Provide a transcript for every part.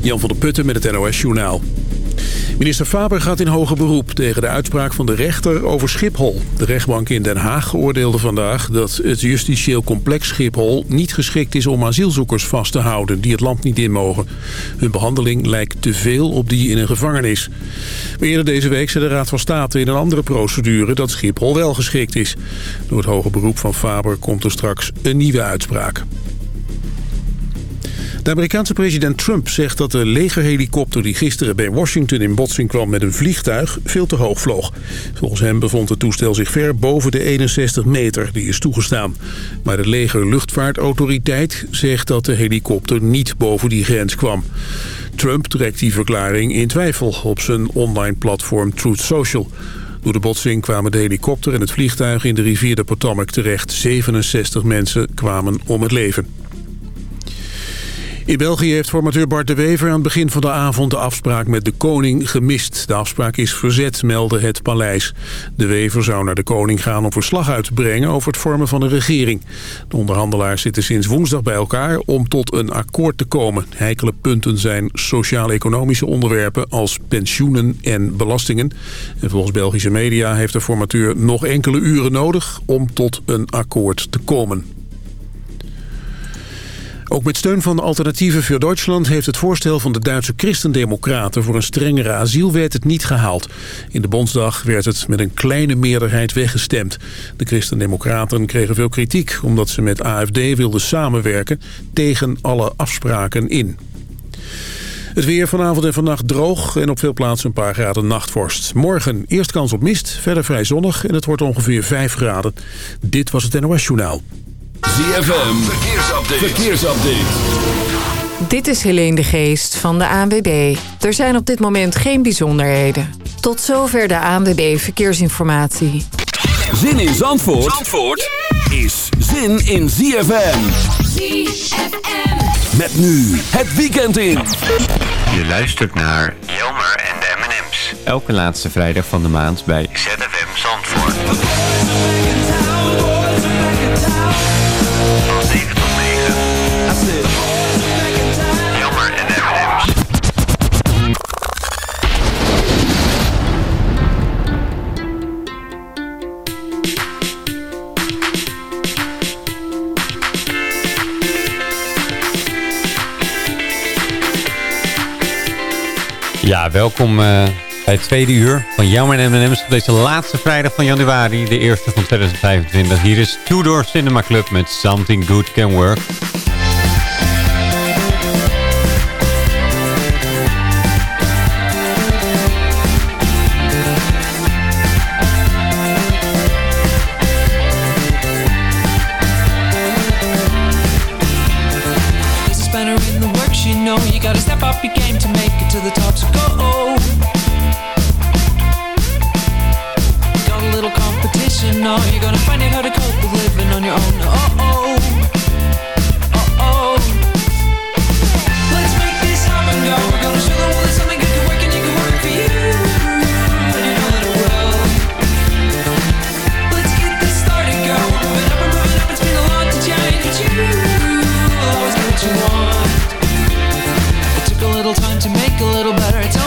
Jan van der Putten met het NOS Journaal. Minister Faber gaat in hoger beroep tegen de uitspraak van de rechter over Schiphol. De rechtbank in Den Haag oordeelde vandaag dat het justitieel complex Schiphol niet geschikt is om asielzoekers vast te houden die het land niet in mogen. Hun behandeling lijkt te veel op die in een gevangenis. Maar eerder deze week zei de Raad van State in een andere procedure dat Schiphol wel geschikt is. Door het hoger beroep van Faber komt er straks een nieuwe uitspraak. De Amerikaanse president Trump zegt dat de legerhelikopter die gisteren bij Washington in botsing kwam met een vliegtuig veel te hoog vloog. Volgens hem bevond het toestel zich ver boven de 61 meter die is toegestaan. Maar de legerluchtvaartautoriteit zegt dat de helikopter niet boven die grens kwam. Trump trekt die verklaring in twijfel op zijn online platform Truth Social. Door de botsing kwamen de helikopter en het vliegtuig in de rivier de Potomac terecht. 67 mensen kwamen om het leven. In België heeft formateur Bart de Wever aan het begin van de avond de afspraak met de koning gemist. De afspraak is verzet, meldde het paleis. De Wever zou naar de koning gaan om verslag uit te brengen over het vormen van een regering. De onderhandelaars zitten sinds woensdag bij elkaar om tot een akkoord te komen. Heikele punten zijn sociaal-economische onderwerpen als pensioenen en belastingen. En volgens Belgische media heeft de formateur nog enkele uren nodig om tot een akkoord te komen. Ook met steun van de Alternatieven voor Duitsland heeft het voorstel van de Duitse christendemocraten voor een strengere asielwet het niet gehaald. In de Bondsdag werd het met een kleine meerderheid weggestemd. De christendemocraten kregen veel kritiek omdat ze met AFD wilden samenwerken tegen alle afspraken in. Het weer vanavond en vannacht droog en op veel plaatsen een paar graden nachtvorst. Morgen eerst kans op mist, verder vrij zonnig en het wordt ongeveer 5 graden. Dit was het NOS Journaal. ZFM, verkeersupdate. verkeersupdate. Dit is Helene de Geest van de ANWB. Er zijn op dit moment geen bijzonderheden. Tot zover de ANWB Verkeersinformatie. Zin in Zandvoort, Zandvoort is zin in ZFM. ZFM. Met nu het weekend in. Je luistert naar Jelmer en de M&M's. elke laatste vrijdag van de maand bij ZFM Zandvoort. Ja, welkom eh, bij het tweede uur van Jammer en M&M's op deze laatste vrijdag van januari, de eerste van 2025. Hier is Tudor Cinema Club met Something Good Can Work. To make a little better.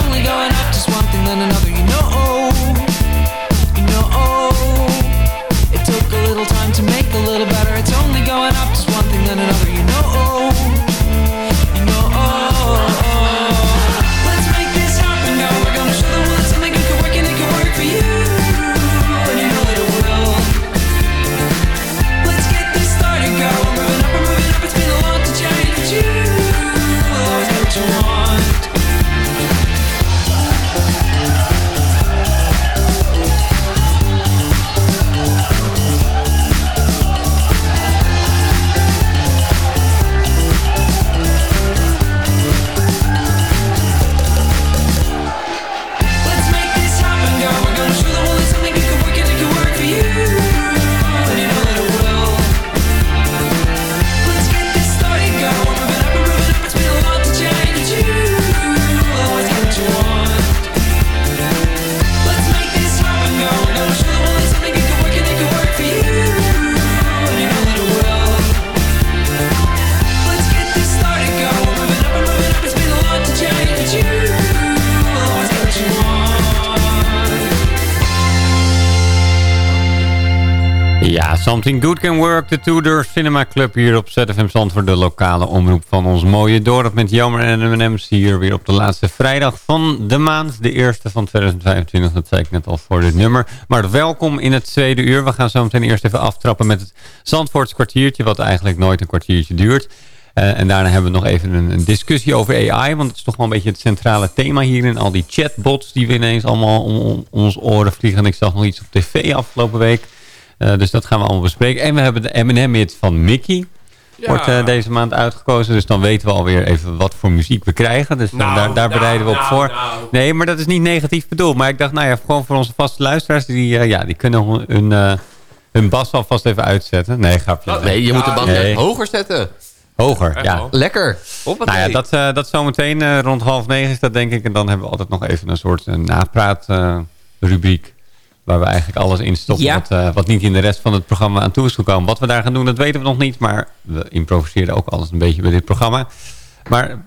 De Tudor Cinema Club hier op ZFM Zandvoort. De lokale omroep van ons mooie dorp met Jammer en M&M's hier weer op de laatste vrijdag van de maand. De eerste van 2025, dat zei ik net al voor dit nummer. Maar welkom in het tweede uur. We gaan zo meteen eerst even aftrappen met het Zandvoorts kwartiertje, wat eigenlijk nooit een kwartiertje duurt. Uh, en daarna hebben we nog even een, een, discussie over AI. Want het is toch wel een beetje het centrale thema hier. En al die chatbots die we ineens allemaal om, om ons oren vliegen. En ik zag nog iets op tv afgelopen week. Uh, dus dat gaan we allemaal bespreken. En we hebben de M&M-hit van Mickey. Ja. Wordt uh, deze maand uitgekozen. Dus dan weten we alweer even wat voor muziek we krijgen. Dus nou, daar, daar nou, bereiden we op nou, voor. Nou. Nee, maar dat is niet negatief bedoeld. Maar ik dacht, nou ja, gewoon voor onze vaste luisteraars. Die, uh, ja, die kunnen hun, hun bas alvast even uitzetten. Nee, grapje. Oh, nee, je moet de bas nee. hoger zetten. Hoger, ja. Lekker. nou ja, dat, uh, dat zometeen uh, rond half negen is dat denk ik. En dan hebben we altijd nog even een soort uh, napraat rubriek. Waar we eigenlijk alles in stoppen ja. wat, wat niet in de rest van het programma aan toe is gekomen. Wat we daar gaan doen, dat weten we nog niet. Maar we improviseren ook alles een beetje bij dit programma. Maar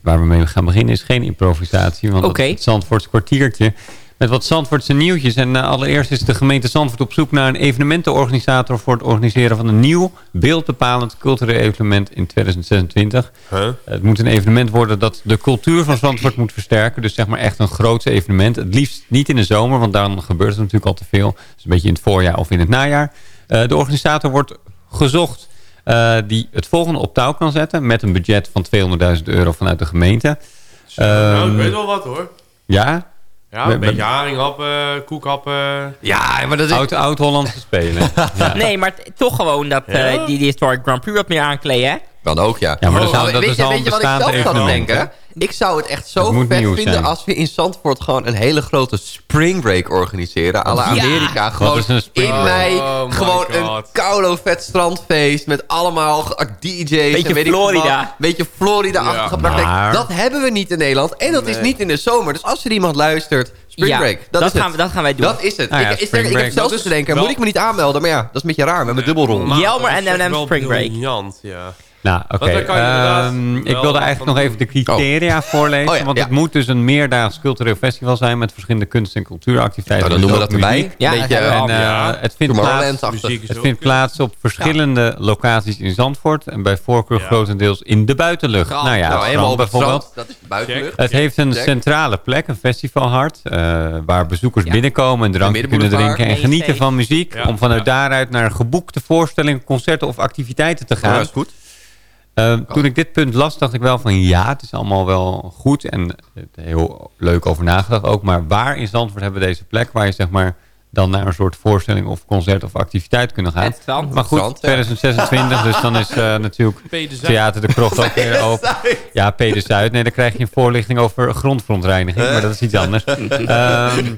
waar we mee gaan beginnen is geen improvisatie. Want okay. het Zandvoorts kwartiertje met wat Zandvoortse nieuwtjes. En uh, allereerst is de gemeente Zandvoort op zoek naar een evenementenorganisator... voor het organiseren van een nieuw, beeldbepalend cultureel evenement in 2026. Huh? Het moet een evenement worden dat de cultuur van Zandvoort moet versterken. Dus zeg maar echt een groot evenement. Het liefst niet in de zomer, want dan gebeurt het natuurlijk al te veel. Dus een beetje in het voorjaar of in het najaar. Uh, de organisator wordt gezocht uh, die het volgende op touw kan zetten... met een budget van 200.000 euro vanuit de gemeente. Zo, nou, ik weet wel wat hoor. Ja? Ja, een beetje haringhappen, koekhappen. Ja, maar dat is... Oud, Oud-Hollandse spelen. ja. Nee, maar toch gewoon dat ja? uh, die, die Historic Grand Prix wat meer aankleden, hè? Dan ook, ja. Ja, maar dat, zou, dat weet is je, al weet je wat ik zelf denken? Ik zou het echt zo het vet vinden zijn. als we in Zandvoort gewoon een hele grote spring break organiseren. Ja. Amerika. Gewoon is in mei Oh gewoon een koulo vet strandfeest met allemaal ge- DJ's. Beetje en weet ik Florida. wat. Beetje Florida-achtige Ja. praktijk. Maar- Dat hebben we niet in Nederland. En dat is niet in de zomer. Dus als er iemand luistert, spring Ja, break. Dat, dat is gaan het. we- dat gaan wij doen. Dat is het. Nou ja, ik, ik, spring ik, heb zelfs te is denken, wel- moet ik me niet aanmelden? Maar ja, dat is een beetje raar met mijn dubbelrol. Maar Jelmer en is wel Spring Break. briljant, ja. Nou, oké. Ehm, ik wilde eigenlijk nog doen. even de criteria voorlezen. Oh ja, want ja. het moet dus een meerdaags cultureel festival zijn... met verschillende kunst- en cultuuractiviteiten. Nou, dan doen we dat erbij. muziek. Ja, Beetje, En eh, Ja. het vindt plaats, het vindt plaats op verschillende locaties in Zandvoort. En bij voorkeur Ja. grotendeels in de buitenlucht. Nou ja, nou, helemaal bijvoorbeeld. strand. Dat is de buitenlucht. Het heeft een Check. centrale plek, een festivalhart, eh, waar bezoekers binnenkomen en drankje kunnen drinken en genieten van muziek. Ja, om vanuit ja. daaruit naar geboekte voorstellingen, concerten of activiteiten te Ja, gaan. dat is goed. Eh, toen ik dit punt las, dacht ik wel van ja, het is allemaal wel goed en heel leuk over nagedacht ook. Maar waar in Zandvoort hebben we deze plek waar je zeg maar dan naar een soort voorstelling of concert of activiteit kunnen gaan. Maar goed, ja. 2026, dus dan is eh, natuurlijk. Theater de Krocht ook weer open. Ja, P de Zuid. Nee, dan krijg je een voorlichting over grondverontreiniging, maar dat is iets anders. Ehm,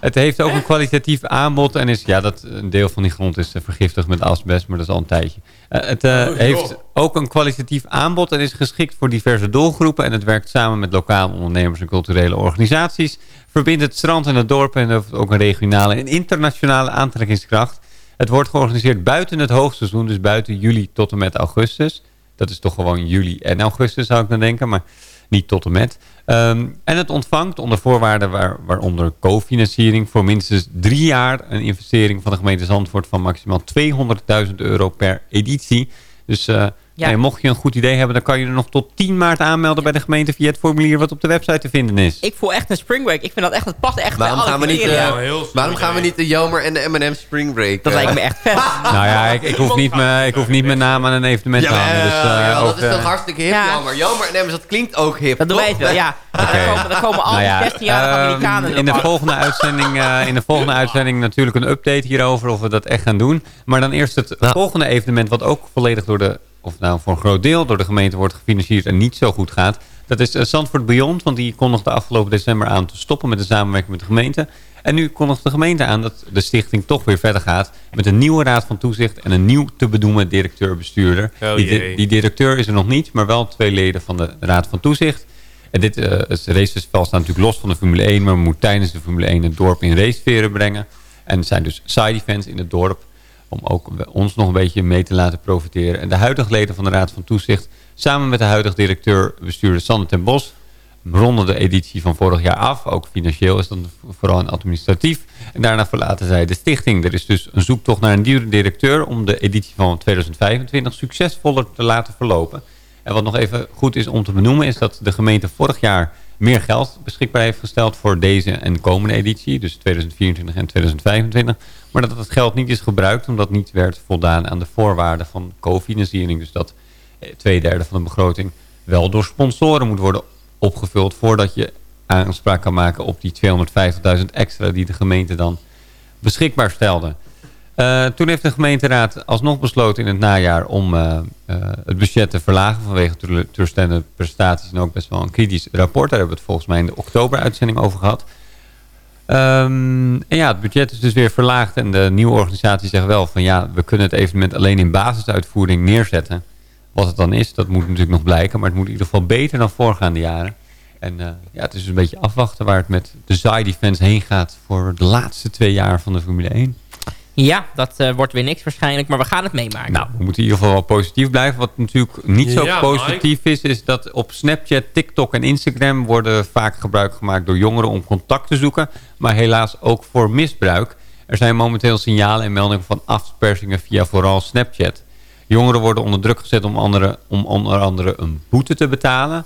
het heeft ook een kwalitatief aanbod en is, ja, dat, een deel van die grond is eh, vergiftigd met asbest, maar dat is al een tijdje. Eh, het eh, Oh, heeft ook een kwalitatief aanbod en is geschikt voor diverse doelgroepen. En het werkt samen met lokale ondernemers en culturele organisaties. Verbindt het strand en het dorp en heeft ook een regionale en internationale aantrekkingskracht. Het wordt georganiseerd buiten het hoogseizoen, dus buiten juli tot en met augustus. Dat is toch gewoon juli en augustus zou ik dan denken, maar niet tot en met. Ehm, en het ontvangt onder voorwaarden waar, waaronder cofinanciering voor minstens drie jaar een investering van de gemeente Zandvoort van maximaal 200.000 euro per editie. Dus eh, Ja. nee, mocht je een goed idee hebben, dan kan je er nog tot 10 maart aanmelden bij de gemeente via het formulier wat op de website te vinden is. Ik voel echt een spring break. Ik vind dat echt, het past echt Waarom bij alle gaan we niet, criteria. eh, Ja, slim Waarom gaan we niet de Jomer en de M&M Spring Break? Dat eh, lijkt me echt vet. Nou ja, ik, ik, hoef niet me, ik hoef niet mijn naam aan een evenement te hangen. Dus, eh, ja, dat ook, is toch eh, hartstikke hip, Ja. Jomer. Jomer en M&M's, dat klinkt ook hip, Dat doen wij toch? het wel, ja. Dan komen, dan komen al Nou die ja, 16-jarige ehm, Amerikanen in de volgende uitzending, eh, in de volgende uitzending natuurlijk een update hierover of we dat echt gaan doen. Maar dan eerst het Nou. volgende evenement wat ook volledig door de, of nou voor een groot deel door de gemeente wordt gefinancierd en niet zo goed gaat. Dat is eh, Zandvoort Beyond, want die kondigde afgelopen december aan te stoppen met de samenwerking met de gemeente. En nu kondigt de gemeente aan dat de stichting toch weer verder gaat met een nieuwe raad van toezicht en een nieuw te bedoelen directeur-bestuurder. Oh die, die directeur is er nog niet, maar wel twee leden van de raad van toezicht. En dit het racefestival staat natuurlijk los van de Formule 1, maar moet tijdens de Formule 1 het dorp in racesferen brengen. En er zijn dus side events in het dorp om ook ons nog een beetje mee te laten profiteren. En de huidige leden van de Raad van Toezicht, samen met de huidige directeur-bestuurder Sander ten Bos, ronden de editie van vorig jaar af. Ook financieel is dan vooral en administratief. En daarna verlaten zij de stichting. Er is dus een zoektocht naar een nieuwe directeur... om de editie van 2025 succesvoller te laten verlopen. En wat nog even goed is om te benoemen... is dat de gemeente vorig jaar meer geld beschikbaar heeft gesteld... voor deze en de komende editie. Dus 2024 en 2025. Maar dat het geld niet is gebruikt... omdat niet werd voldaan aan de voorwaarden van co-financiering. Dus dat eh, twee derde van de begroting wel door sponsoren moet worden opgevuld... voordat je aanspraak kan maken op die 250.000 extra die de gemeente dan beschikbaar stelde. Uh, toen heeft de gemeenteraad alsnog besloten in het najaar om uh, het budget te verlagen vanwege teleurstellende prestaties en ook best wel een kritisch rapport. Daar hebben we het volgens mij in de oktober-uitzending over gehad. Um, en ja, het budget is dus weer verlaagd en de nieuwe organisatie zegt wel van ja, we kunnen het evenement alleen in basisuitvoering neerzetten. Wat het dan is, dat moet natuurlijk nog blijken, maar het moet in ieder geval beter dan voorgaande jaren. En uh, ja, het is een beetje afwachten waar het met de Zai Defense heen gaat voor de laatste twee jaar van de Formule 1. Ja, dat uh, wordt weer niks waarschijnlijk, maar we gaan het meemaken. Nou, we moeten in ieder geval wel positief blijven. Wat natuurlijk niet zo ja, positief is, is dat op Snapchat, TikTok en Instagram worden vaak gebruik gemaakt door jongeren om contact te zoeken. Maar helaas ook voor misbruik. Er zijn momenteel signalen en meldingen van afpersingen via vooral Snapchat. Jongeren worden onder druk gezet om, andere, om onder andere een boete te betalen.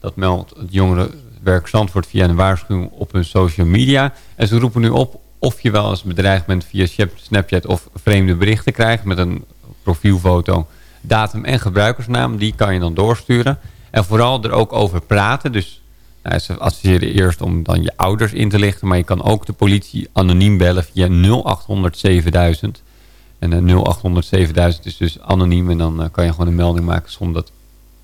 Dat meldt het jongerenwerk Zandvoort via een waarschuwing op hun social media. En ze roepen nu op of je wel eens bedreigd bent via Snapchat of vreemde berichten krijgt met een profielfoto, datum en gebruikersnaam. Die kan je dan doorsturen. En vooral er ook over praten. Dus nou, ze adviseren eerst om dan je ouders in te lichten. Maar je kan ook de politie anoniem bellen via 0800 7000. En uh, 0800 7000 is dus anoniem. En dan uh, kan je gewoon een melding maken zonder dat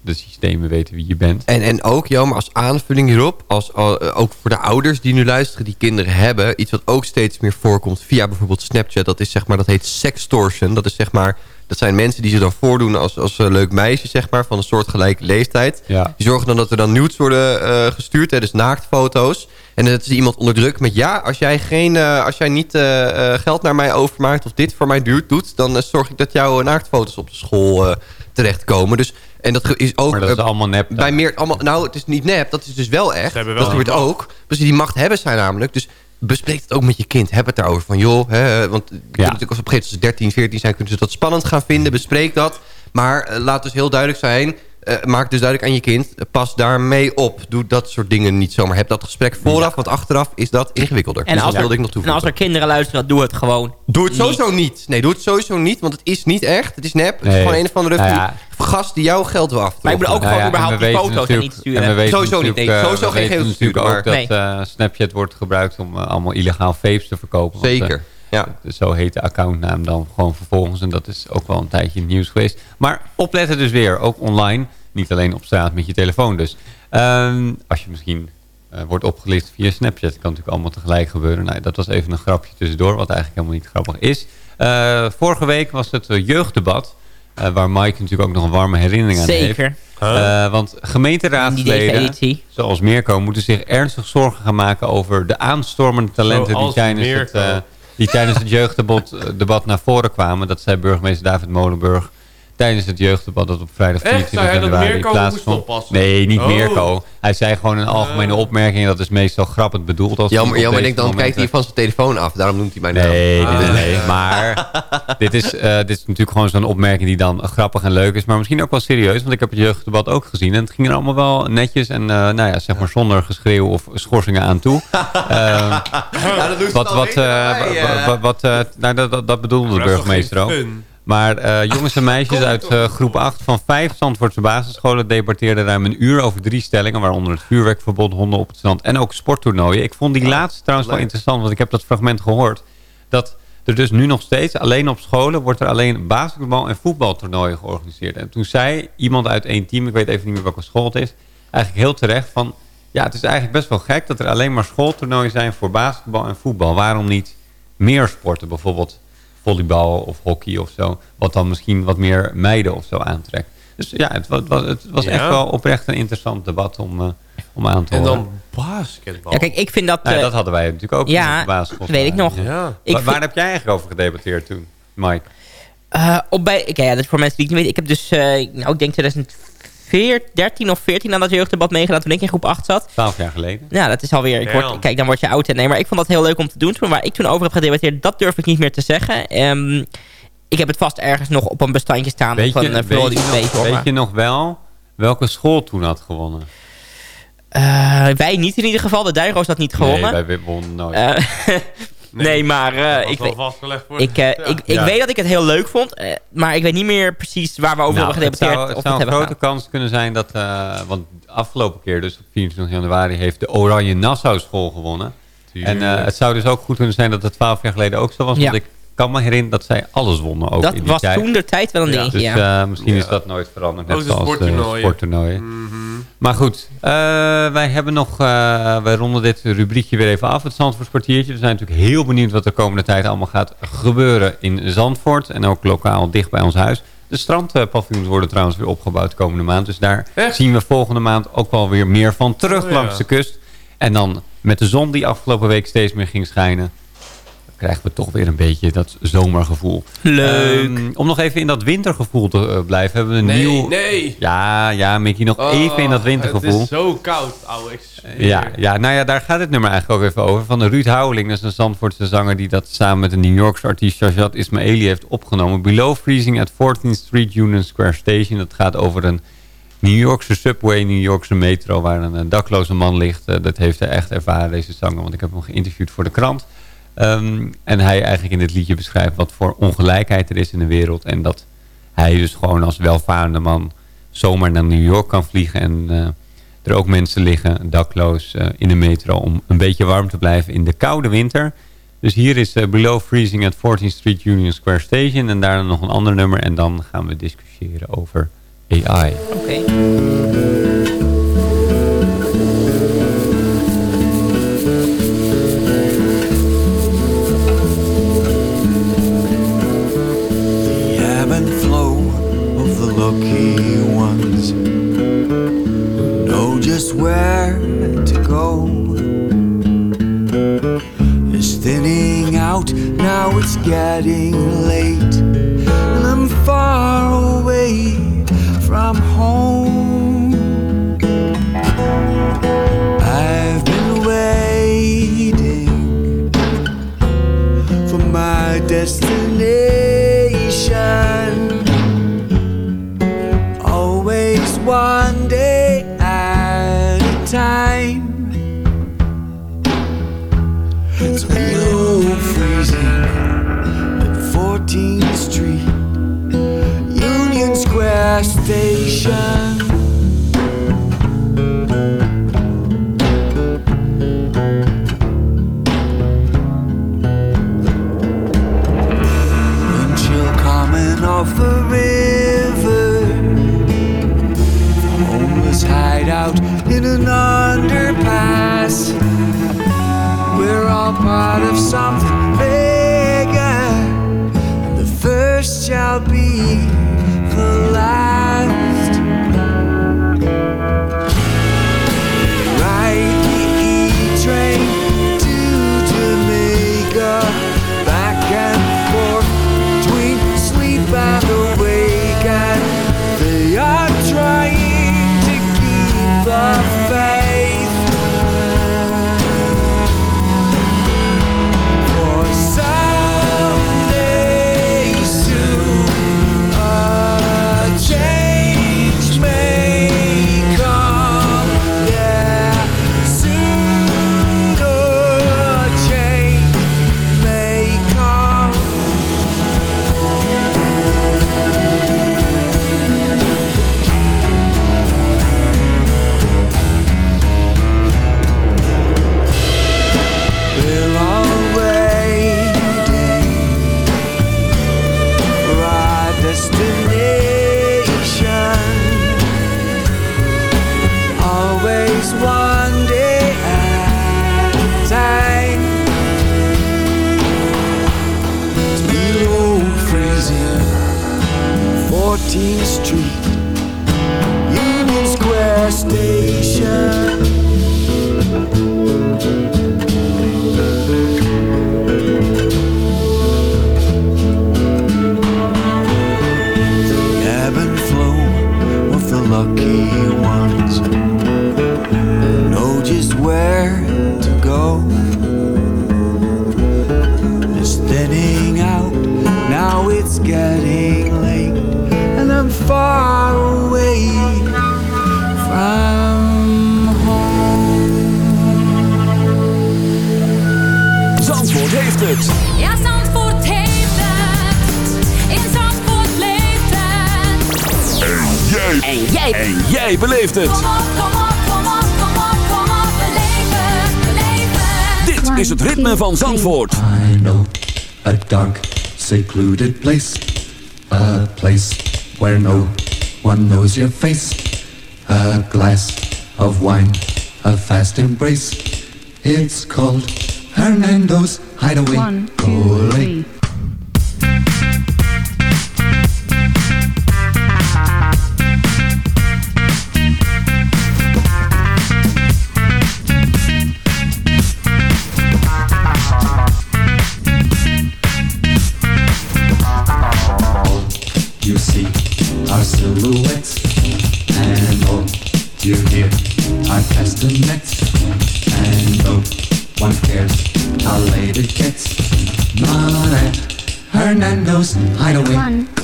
de systemen weten wie je bent. En, en ook, maar als aanvulling hierop, als, uh, ook voor de ouders die nu luisteren, die kinderen hebben, iets wat ook steeds meer voorkomt via bijvoorbeeld Snapchat, dat is zeg maar, dat heet sextortion. Dat is zeg maar, dat zijn mensen die zich dan voordoen als, als een leuk meisje, zeg maar, van een soortgelijke leeftijd. Ja. Die zorgen dan dat er dan nudes worden uh, gestuurd, hè, dus naaktfoto's. En dan is iemand onder druk met ja, als jij, geen, uh, als jij niet uh, geld naar mij overmaakt of dit voor mij duurt, doet, dan zorg ik dat jouw naaktfoto's op de school terechtkomen. Dus en dat is ook... Maar dat is allemaal nep. Bij meer, allemaal, nou, het is niet nep. Dat is dus wel echt. Wel dat gebeurt ook. Dus die macht hebben zij namelijk. Dus bespreek het ook met je kind. Heb het daarover. Van joh, hè, want ja. natuurlijk als op een gegeven moment ze 13, 14 zijn... kunnen ze dat spannend gaan vinden. Bespreek dat. Maar uh, laat dus heel duidelijk zijn... Uh, maak dus duidelijk aan je kind, pas daarmee op. Doe dat soort dingen niet zomaar. Heb dat gesprek vooraf, want achteraf is dat ingewikkelder. En, dus als, dat wilde ik nog en toevoegen. als er kinderen luisteren, doe het gewoon Doe het sowieso niet. Nee, doe het sowieso niet, want het is niet echt. Het is nep. Het is gewoon een of andere Nou ja. gast die jouw geld wil aftrokken. Maar ik ook Nou gewoon ja, überhaupt die foto's en niet sturen. en we weten Sowieso niet, nee. eh, Sowieso we geen weten geld natuurlijk sturen, ook dat eh, Snapchat wordt gebruikt om eh, allemaal illegaal vapes te verkopen. Want, eh, Zeker, ja. zo heet de accountnaam dan gewoon vervolgens. En dat is ook wel een tijdje in het nieuws geweest. Maar opletten dus weer, ook online. Niet alleen op straat met je telefoon dus. Ehm, als je misschien eh, wordt opgelicht via Snapchat. Dat kan natuurlijk allemaal tegelijk gebeuren. Nou, dat was even een grapje tussendoor, wat eigenlijk helemaal niet grappig is. Eh, vorige week was het eh, jeugddebat. eh, waar Mike natuurlijk ook nog een warme herinnering aan heeft. Zeker. Eh, want Die gemeenteraadsleden, editie. zoals Mirko, moeten zich ernstig zorgen gaan maken over de aanstormende talenten die Zoals tijdens, het, eh, die tijdens het jeugddebat eh, naar voren kwamen. Dat zei burgemeester David Molenburg tijdens het jeugddebat dat op vrijdag Echt? 24 Zei hij dat januari moest oppassen? Nee, niet Oh. Mirko. Hij zei gewoon een algemene opmerking. Dat is meestal grappig bedoeld. Als Jammer, deze denk dan kijkt hij van zijn telefoon af. Daarom noemt hij mijn naam. Nee, Ah. dit is, nee. maar dit is, eh, dit is natuurlijk gewoon zo'n opmerking die dan grappig en leuk is. Maar misschien ook wel serieus, want ik heb het jeugddebat ook gezien. En het ging er allemaal wel netjes en eh, nou ja, zeg maar zonder geschreeuw of schorsingen aan toe. Eh, Ja, dat doet wat, wat, eh, wa- wa- wat, eh, nou, dat, dat, dat bedoelde de burgemeester ook. fun? Maar eh, jongens en meisjes uit eh, groep 8 van vijf Zandvoortse basisscholen debatteerden ruim een uur over drie stellingen. Waaronder het vuurwerkverbod, honden op het strand en ook sporttoernooien. Ik vond die laatste trouwens wel interessant, want ik heb dat fragment gehoord. Dat er dus nu nog steeds, alleen op scholen, wordt er alleen basketbal- en voetbaltoernooien georganiseerd. En toen zei iemand uit één team, ik weet even niet meer welke school het is, eigenlijk heel terecht van... Ja, het is eigenlijk best wel gek dat er alleen maar schooltoernooien zijn voor basketbal en voetbal. Waarom niet meer sporten, bijvoorbeeld volleybal of hockey of zo. Wat dan misschien wat meer meiden of zo aantrekt. Dus ja, het was, het was Ja. echt wel oprecht een interessant debat om, eh, om aan te En horen. dan basketbal. Ja, kijk, ik vind dat... Nou ja, eh, dat hadden wij natuurlijk ook ja, basisschool. weet ik nog. Ja. ik Waar heb jij eigenlijk over gedebatteerd toen, Mike? Eh, op bij, okay, ja, dat is voor mensen die het niet weten. Ik heb dus, eh, nou, ik denk 2014 veer, 13 of 14 aan dat jeugddebat meegedaan toen ik in groep 8 zat. 12 jaar geleden. Ja, dat is alweer... Ik word, kijk, dan word je oud. hè. Nee, maar ik vond dat heel leuk om te doen. Toen, waar ik toen over heb gedebatteerd, dat durf ik niet meer te zeggen. Ehm, ik heb het vast ergens nog op een bestandje staan. Weet van, je, eh, weet, je nog, weet maar- je nog wel welke school toen had gewonnen? Eh, wij niet in ieder geval. De Duinroos had niet gewonnen. Nee, wij wonnen nooit. Eh, nee. maar eh, Dat was ik, wel weet, vastgelegd voor ik, eh, Ja. ik, ik Ja. weet dat ik het heel leuk vond. eh, maar ik weet niet meer precies waar we over Nou, hebben het gedebatteerd. zou, het of zou het een grote kans kunnen zijn dat... eh, want de afgelopen keer, dus op 24 januari... heeft de Oranje Nassau school gewonnen. En eh, het zou dus ook goed kunnen zijn dat het 12 jaar geleden ook zo was. Ja. Want ik kan me herinneren dat zij alles wonnen ook dat in die was tijd. toen de tijd wel een Ja. ding. Dus eh, misschien is dat nooit veranderd. Net Ook zoals sporttoernooien. Mhm. Maar goed, eh, wij hebben nog, eh, wij ronden dit rubriekje weer even af, het Zandvoorts kwartiertje. We zijn natuurlijk heel benieuwd wat de komende tijd allemaal gaat gebeuren in Zandvoort. En ook lokaal dicht bij ons huis. De strandpaviljoens worden trouwens weer opgebouwd de komende maand. Dus daar Echt? zien we volgende maand ook wel weer meer van terug Oh, ja. langs de kust. En dan met de zon die afgelopen week steeds meer ging schijnen... krijgen we toch weer een beetje dat zomergevoel. Leuk. Ehm, om nog even in dat wintergevoel te eh, blijven, hebben we een Nee, nieuw... nee. Ja, ja, Mickey, nog Oh, even in dat wintergevoel. Het is zo koud, ouwe. Ja, ja, nou ja, daar gaat het nummer eigenlijk ook even over. Van de Ruud Houweling, dat is een Zandvoortse zanger... die dat samen met een New Yorkse artiest Shajat Ismaili heeft opgenomen. Below Freezing at 14th Street Union Square Station. Dat gaat over een New Yorkse subway, New Yorkse metro... waar een, dakloze man ligt. Eh, dat heeft hij echt ervaren, deze zanger. Want ik heb hem geïnterviewd voor de krant. Ehm, en hij eigenlijk in dit liedje beschrijft wat voor ongelijkheid er is in de wereld. En dat hij dus gewoon als welvarende man zomaar naar New York kan vliegen... en eh, er ook mensen liggen, dakloos, eh, in de metro... om een beetje warm te blijven in de koude winter. Dus hier is eh, Below Freezing at 14th Street Union Square Station... en daarna nog een ander nummer en dan gaan we discussiëren over AI. Oké. Thinning out. Now it's getting late, and I'm far away from home. Station. Wind chill coming off the river. Homeless hideout in an underpass. We're all part of something van Zandvoort. I know a dark, secluded place. A place where no one knows your face. A glass of wine, a fast embrace. It's called Hernando's Hideaway. One, two, Ole. three. Hernando's Hideaway. One,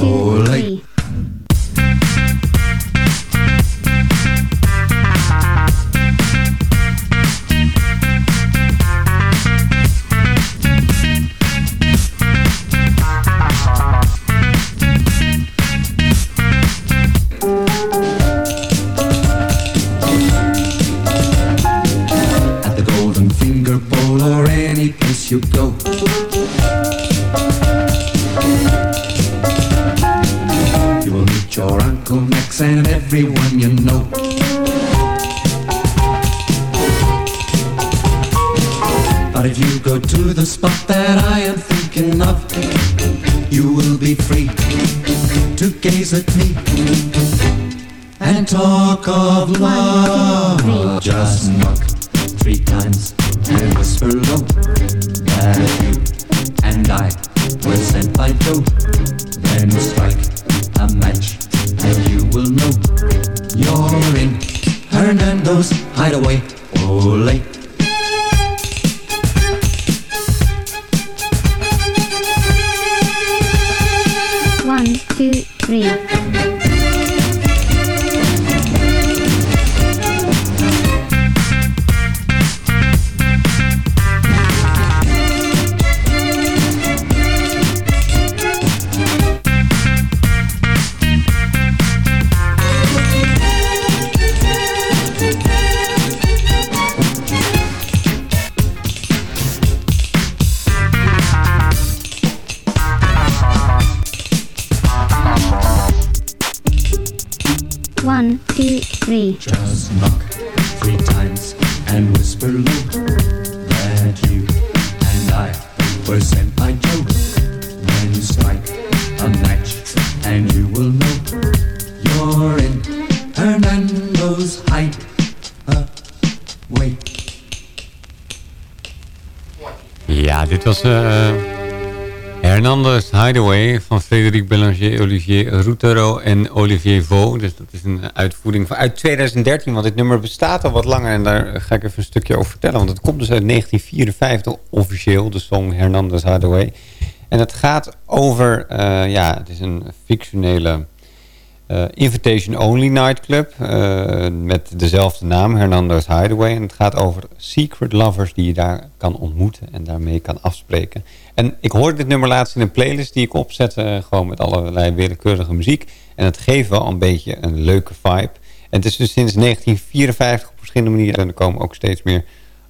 Hernando's hideaway. Ole. One, two, three. Hideaway van Frédéric Belanger, Olivier Routero en Olivier Vaux. Dus dat is een uitvoering van uit 2013, want dit nummer bestaat al wat langer. En daar ga ik even een stukje over vertellen. Want het komt dus uit 1954 officieel, de song Hernandez Hideaway. En het gaat over, eh, ja, het is een fictionele eh, invitation-only nightclub eh, met dezelfde naam, Hernandez Hideaway. En het gaat over secret lovers die je daar kan ontmoeten en daarmee kan afspreken. En ik hoorde dit nummer laatst in een playlist die ik opzette, eh, gewoon met allerlei willekeurige muziek. En het geeft wel een beetje een leuke vibe. En het is dus sinds 1954 op verschillende manieren. En er komen ook steeds meer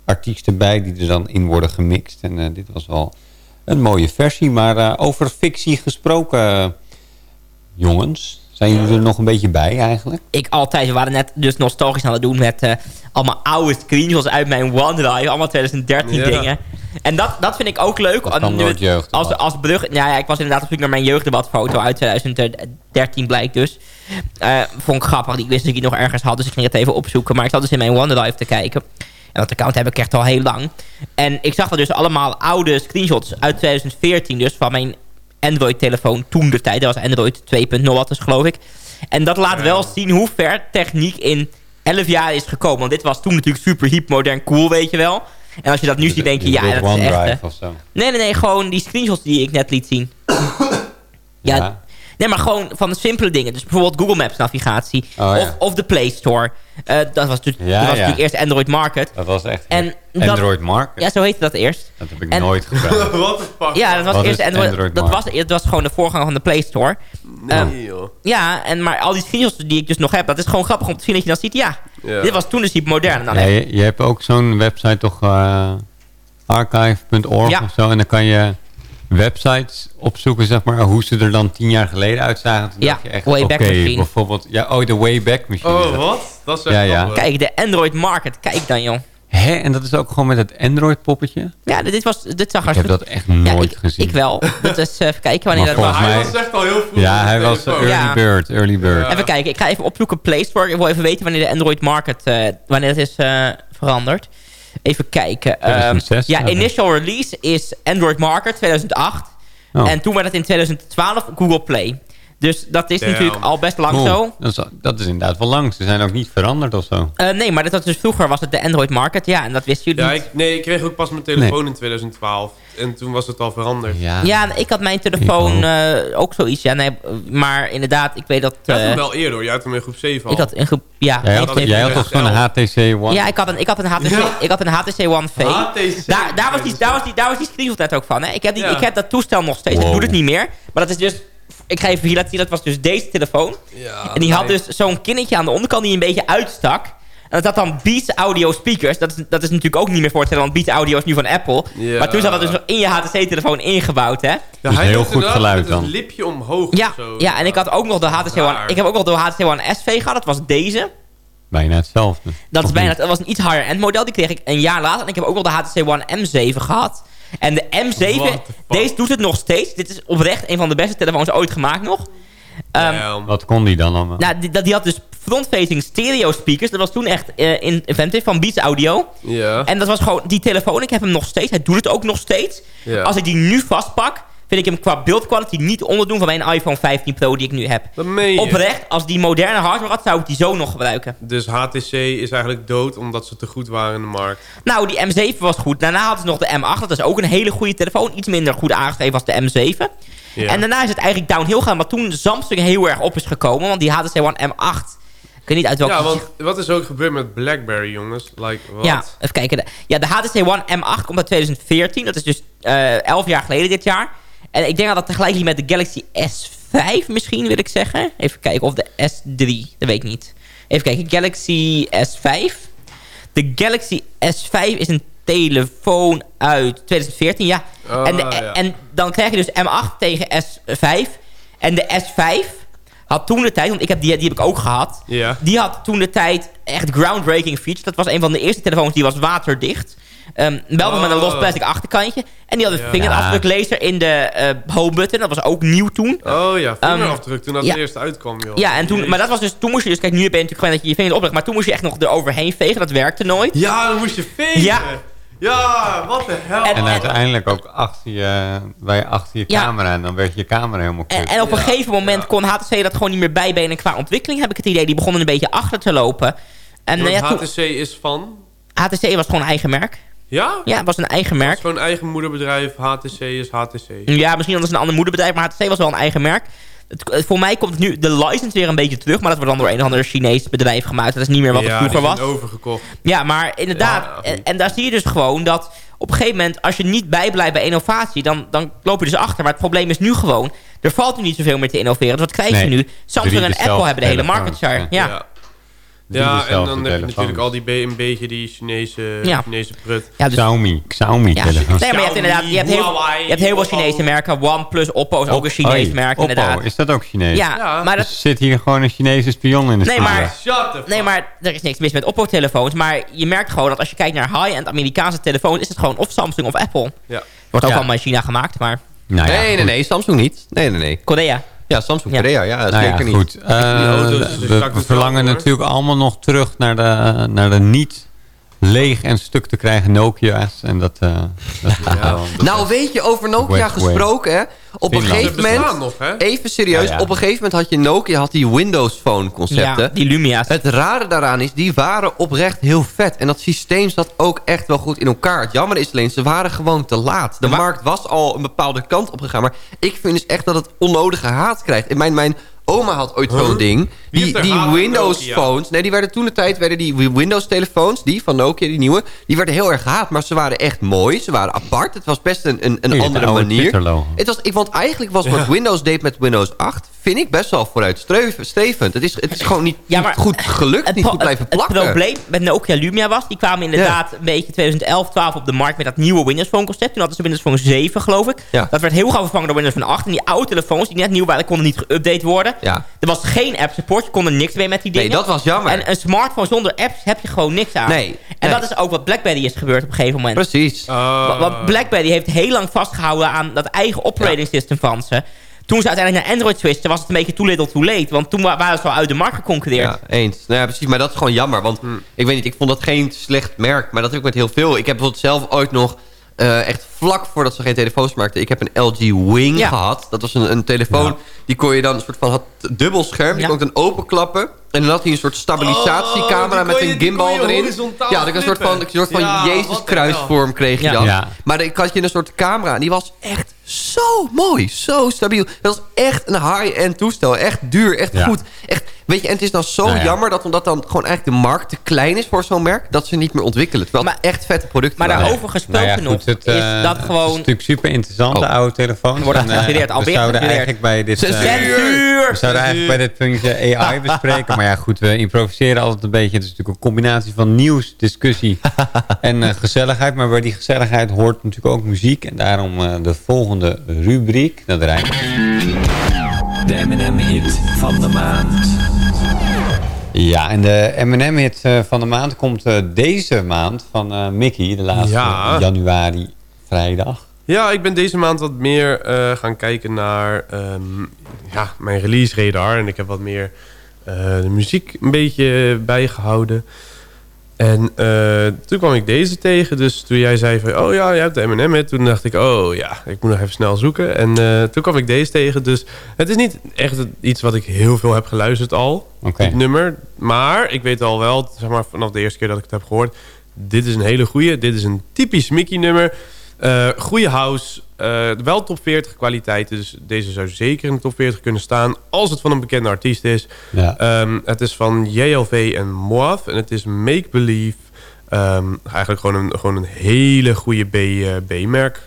artiesten bij die er dan in worden gemixt. En dit was wel een mooie versie. Maar over fictie gesproken, jongens. Zijn jullie er nog een beetje bij eigenlijk? Ik altijd. We waren net dus nostalgisch aan het doen met eh, allemaal oude screenshots uit mijn OneDrive. Allemaal 2013 Ja. dingen. En dat, dat vind ik ook leuk. Dat kan Nu nooit het- als, als brug, ja, ja, ik was inderdaad op zoek naar mijn jeugddebatfoto uit 2013 blijkt dus. Eh, vond ik grappig. Ik wist dat ik die nog ergens had, dus ik ging het even opzoeken. Maar ik zat dus in mijn OneDrive te kijken. En dat account heb ik echt al heel lang. En ik zag er dus allemaal oude screenshots uit 2014 dus van mijn Android-telefoon toen de tijd. Dat was Android 2.0 was dus, geloof ik. En dat laat wel zien hoe ver techniek in 11 jaar is gekomen. Want dit was toen natuurlijk super hip, modern, cool, weet je wel. En als je dat nu ziet, denk je, ja, dat is echt... Zo. Nee, nee, nee, gewoon die screenshots die ik net liet zien. ja, Ja. Nee, maar gewoon van de simpele dingen. Dus bijvoorbeeld Google Maps navigatie. Oh, ja. of, of de Play Store. Eh, dat was, dus, Ja, dat was ja. natuurlijk eerst Android Market. Dat was echt En dat- Android Market. Ja, zo heette dat eerst. Dat heb ik En- nooit gebruikt. What the fuck? Ja, dat was Wat eerst Android. Android dat, was, Market? dat was gewoon de voorganger van de Play Store. Ehm, Nee, joh. ja, en, maar al die screenshots die ik dus nog heb... dat is gewoon grappig om te zien dat je dan ziet... ja, Ja. dit was toen dus hyper modern. En dan Ja, je hebt ook zo'n website toch, eh, archive.org Ja. of zo. En dan kan je websites opzoeken, zeg maar, hoe ze er dan tien jaar geleden uitzagen. Toen Ja, dacht je echt, Wayback Machine. bijvoorbeeld, ja, oh, de Wayback Machine. Oh, dat. wat? Dat is echt Ja, ja. Kijk, de Android Market. Kijk dan, joh. Hè, en dat is ook gewoon met het Android poppetje? Ja, dit, was, dit zag er... Ik heb dat echt ja, nooit ik, gezien. Ik wel. Dat is even kijken wanneer Maar dat was. Hij was echt al heel vroeg. Ja, hij was early Ja. bird, early bird. Even kijken, ik ga even opzoeken Play Store. Ik wil even weten wanneer de Android Market eh, wanneer het is eh, veranderd. Even kijken. Ehm, 2006, ja, ja. initial release is Android Market 2008. Oh. En toen werd het in 2012 Google Play. Dus dat is Damn. natuurlijk al best lang zo. Dat is, dat is inderdaad wel lang. Ze zijn ook niet veranderd of zo. Eh, nee, maar dat was dus vroeger was het de Android Market. Ja, en dat wisten jullie Ja, niet. ik, nee, ik kreeg ook pas mijn telefoon in 2012. En toen was het al veranderd. Ja, Ja, en ik had mijn telefoon eh, ook zoiets. Ja, nee, maar inderdaad, ik weet dat... Jij had eh, hem wel eerder hoor. Jij had hem in groep 7 al. ik had groep... Ja, Jij ik- had, jij had toch zo'n HTC One? Ja, ik had een, ik had een HTC, Ja. ik had een HTC One V. HTC. Daar, daar, was die, daar, was die, daar was die screenshot net ook van. Hè? Ik, heb die, Ja. ik heb dat toestel nog steeds. Ik doe het niet meer. Maar dat is dus... Ik ga even hier laten zien. Dat was dus deze telefoon. Ja, en die had dus zo'n kinnetje aan de onderkant die een beetje uitstak. En dat had dan Beats Audio speakers. Dat is, dat is natuurlijk ook niet meer voor te stellen. Want Beats Audio is nu van Apple. Ja. Maar toen zat dat dus nog in je HTC-telefoon ingebouwd. Hè? Ja, Dus hij heel goed geluid met een dan. lipje omhoog Ja, of zo. ja, en ik had ook nog de HTC One... Ik heb ook nog de HTC One SV gehad. Dat was deze. Bijna hetzelfde. Dat, is bijna, dat was een iets higher-end model. Die kreeg ik een jaar later. En ik heb ook nog de HTC One M7 gehad. En de What M7, the fuck? deze doet het nog steeds. Dit is oprecht een van de beste telefoons ooit gemaakt nog. Ehm. Wat kon die dan allemaal? nou, die, dat- die had dus front-facing stereo speakers. Dat was toen echt in inventive van Beats Audio. Ja. En dat was gewoon die telefoon. Ik heb hem nog steeds. Hij doet het ook nog steeds. Ja. Als ik die nu vastpak, vind ik hem qua build quality niet onderdoen van mijn iPhone 15 Pro die ik nu heb. Dat meen je. Oprecht, als die moderne hardware had, zou ik die zo nog gebruiken. Dus HTC is eigenlijk dood omdat ze te goed waren in de markt. Nou, die M7 was goed. Daarna hadden ze nog de M8. Dat is ook een hele goede telefoon. Iets minder goed aangeschreven als de M7. Ja. En daarna is het eigenlijk downhill gaan. Maar toen Samsung heel erg op is gekomen. Want die HTC One M8... Ik weet niet uit welke... Ja, want wat is ook gebeurd met BlackBerry, jongens? Like, wat? Ja, even kijken. Ja, de HTC One M8 komt uit 2014. Dat is dus eh 11 jaar geleden dit jaar. En ik denk dat dat tegelijk liep met de Galaxy S5 misschien, wil ik zeggen. Even kijken. Of de S3. Dat weet ik niet. Even kijken. Galaxy S5. De Galaxy S5 is een telefoon uit 2014, ja. Oh, en, de- ja. en dan krijg je dus M8 tegen S5. En de S5 had toen de tijd, want ik heb die, die heb ik ook gehad. Ja. Die had toen de tijd echt groundbreaking features. Dat was een van de eerste telefoons die was waterdicht. Ehm wel met een los Oh. plastic achterkantje. En die had een Ja. vingerafdruklaser in de eh home button. Dat was ook nieuw toen. Oh ja, Ehm, vingerafdruk toen dat ja. eerst uitkwam, joh. Ja, en toen, maar dat was dus, toen moest je dus, kijk, nu ben je natuurlijk gewend dat je je vinger oplegt. Maar toen moest je echt nog eroverheen vegen. Dat werkte nooit. Ja, dan moest je vegen. Ja. Ja, wat de hel. En- En uiteindelijk ook achter je, bij achter je Ja. camera. En dan werd je camera helemaal En, kut. en op een Ja, gegeven moment ja. kon HTC dat gewoon niet meer bijbenen qua ontwikkeling, heb ik het idee. Die begonnen een beetje achter te lopen. En nou ja, toen- HTC is van... HTC was gewoon eigen merk. Ja? Ja, het was een eigen Het merk. gewoon een eigen moederbedrijf. HTC is HTC. Ja, misschien anders een ander moederbedrijf, maar HTC was wel een eigen merk. Het, voor mij komt het nu de license weer een beetje terug, maar dat wordt dan door een of ander Chinees bedrijf gemaakt. Dat is niet meer wat ja, het vroeger was. zijn overgekocht. Ja, maar inderdaad. Ja, en, en daar zie je dus gewoon dat op een gegeven moment, als je niet bijblijft bij innovatie, dan, dan loop je dus achter. Maar het probleem is nu gewoon, er valt nu niet zoveel meer te innoveren. Dus wat krijg je Nee, nu? Samsung en Apple hebben de hele market share. Ja. Ja. En dan heb je natuurlijk al die beetje die Chinese, Ja. Chinese prut. Ja, dus, Xiaomi, Xiaomi ja. telefoon. Nee, maar je hebt inderdaad je hebt heel, Huawei, je hebt heel veel Oppo. Chinese merken. OnePlus, Oppo is ook een Chinees Oei, merk, Oppo, inderdaad. is dat ook Chinees? Ja, Ja. maar dat, Dus zit hier gewoon een Chinese spion in de Nee, studio. maar- Shut the fuck. Nee, maar er is niks mis met Oppo-telefoons. Maar je merkt gewoon dat als je kijkt naar high-end Amerikaanse telefoons... is het gewoon of Samsung of Apple. Ja. Wordt ook Ja. allemaal in China gemaakt, maar Nou ja, nee, nee, nee, Samsung niet. Nee, nee, nee. Korea. Ja, Samsung Ja. Korea, ja, Nou ja, zeker niet. goed. Eh, dus we we verlangen natuurlijk allemaal nog terug naar de, naar de niet leeg en stuk te krijgen Nokia's. En dat, eh, dat is wel- dat Nou, weet je, over Nokia gesproken, hè? Op een gegeven moment, nog, hè? even serieus, Ja, ja. op een gegeven moment had je Nokia, had die Windows Phone concepten. Ja, die Lumia's. Het rare daaraan is, die waren oprecht heel vet. En dat systeem zat ook echt wel goed in elkaar. Het jammer is alleen, ze waren gewoon te laat. De markt was al een bepaalde kant op gegaan. Maar ik vind dus echt dat het onnodige haat krijgt. En mijn, mijn oma had ooit zo'n ding. Die, Windows phones, nee, die werden toen de tijd, werden die Windows telefoons, die van Nokia, die nieuwe, die werden heel erg gehaat. Maar ze waren echt mooi, ze waren apart. Het was best een, een, een andere manier. Het was, ik, want eigenlijk was wat Windows deed met Windows 8... vind ik best wel vooruitstrevend. Het is, het is gewoon niet, Ja, niet maar goed gelukt, het, niet goed blijven het plakken. probleem met Nokia Lumia was... die kwamen inderdaad een beetje 2011, 12 op de markt... met dat nieuwe Windows Phone concept. Toen hadden ze Windows Phone 7, geloof ik. Ja. Dat werd heel gauw vervangen door Windows Phone 8. En die oude telefoons die net nieuw waren... konden niet geüpdate worden. Ja. Er was geen app support. Je kon er niks mee met die Nee, dingen. dat was jammer. En een smartphone zonder apps heb je gewoon niks aan. Nee, En nee. dat is ook wat BlackBerry is gebeurd op een gegeven moment. Precies. Wa- Want BlackBerry heeft heel lang vastgehouden aan dat eigen operating system van ze. Toen ze uiteindelijk naar Android switchten, was het een beetje too little too late. Want toen wa- waren ze al uit de markt geconcurreerd. Ja, eens. Nou ja, precies. Maar dat is gewoon jammer. Want ik weet niet, ik vond dat geen slecht merk. Maar dat heb ik met heel veel. Ik heb bijvoorbeeld zelf ooit nog... eh, echt vlak voordat ze geen telefoons maakten... ik heb een LG Wing Ja. gehad. Dat was een, een telefoon. Ja. Die kon je dan een soort van... had dubbel scherm. Die Ja. kon je dan openklappen. En dan had hij een soort stabilisatiecamera Oh, met je- een gimbal erin. Ja, dat was een soort van, een soort van Jezus kruisvorm kreeg je Ja. dan. Ja. Maar dan had je een soort camera. En die was echt zo mooi. Zo stabiel. Dat was echt een high-end toestel. Echt duur. Echt Ja. goed. Echt, weet je, en het is dan zo Nou ja. jammer dat omdat dan gewoon eigenlijk de markt te klein is voor zo'n merk, dat ze niet meer ontwikkelen. Terwijl het echt vette producten Maar waren. daarover gesproken Nou ja, nog, goed, het, is eh, dat Het is gewoon... natuurlijk super interessant, de Oh. oude telefoons. Er wordt En, eh, we zouden eigenlijk bij dit... eh, Censuur! we zouden eigenlijk bij dit puntje AI bespreken. Maar ja, goed, we improviseren altijd een beetje. Het is natuurlijk een combinatie van nieuws, discussie en gezelligheid. Maar bij die gezelligheid hoort natuurlijk ook muziek. En daarom eh, de volgende rubriek. Dat rijdt. De M&M-hit van de maand. Ja, en de M&M-hit eh, van de maand komt eh, deze maand van eh, Mickey. De laatste Ja. januari vrijdag. Ja, ik ben deze maand wat meer eh, gaan kijken naar ehm, ja, mijn release radar. En ik heb wat meer eh, de muziek een beetje bijgehouden. En eh, toen kwam ik deze tegen. Dus toen jij zei van, oh ja, je hebt de M&M. Toen dacht ik, oh ja, ik moet nog even snel zoeken. En eh, toen kwam ik deze tegen. Dus het is niet echt iets wat ik heel veel heb geluisterd al. Het nummer. Maar ik weet al wel, zeg maar vanaf de eerste keer dat ik het heb gehoord. Dit is een hele goeie. Dit is een typisch Mickey nummer. Eh goede house. eh, wel top 40 kwaliteiten. Dus deze zou zeker in de top 40 kunnen staan. Als het van een bekende artiest is. Ja. Ehm, het is van JLV en Moaf. En het is Make Believe. Ehm, eigenlijk gewoon een, gewoon een hele goede B, eh, B-merk.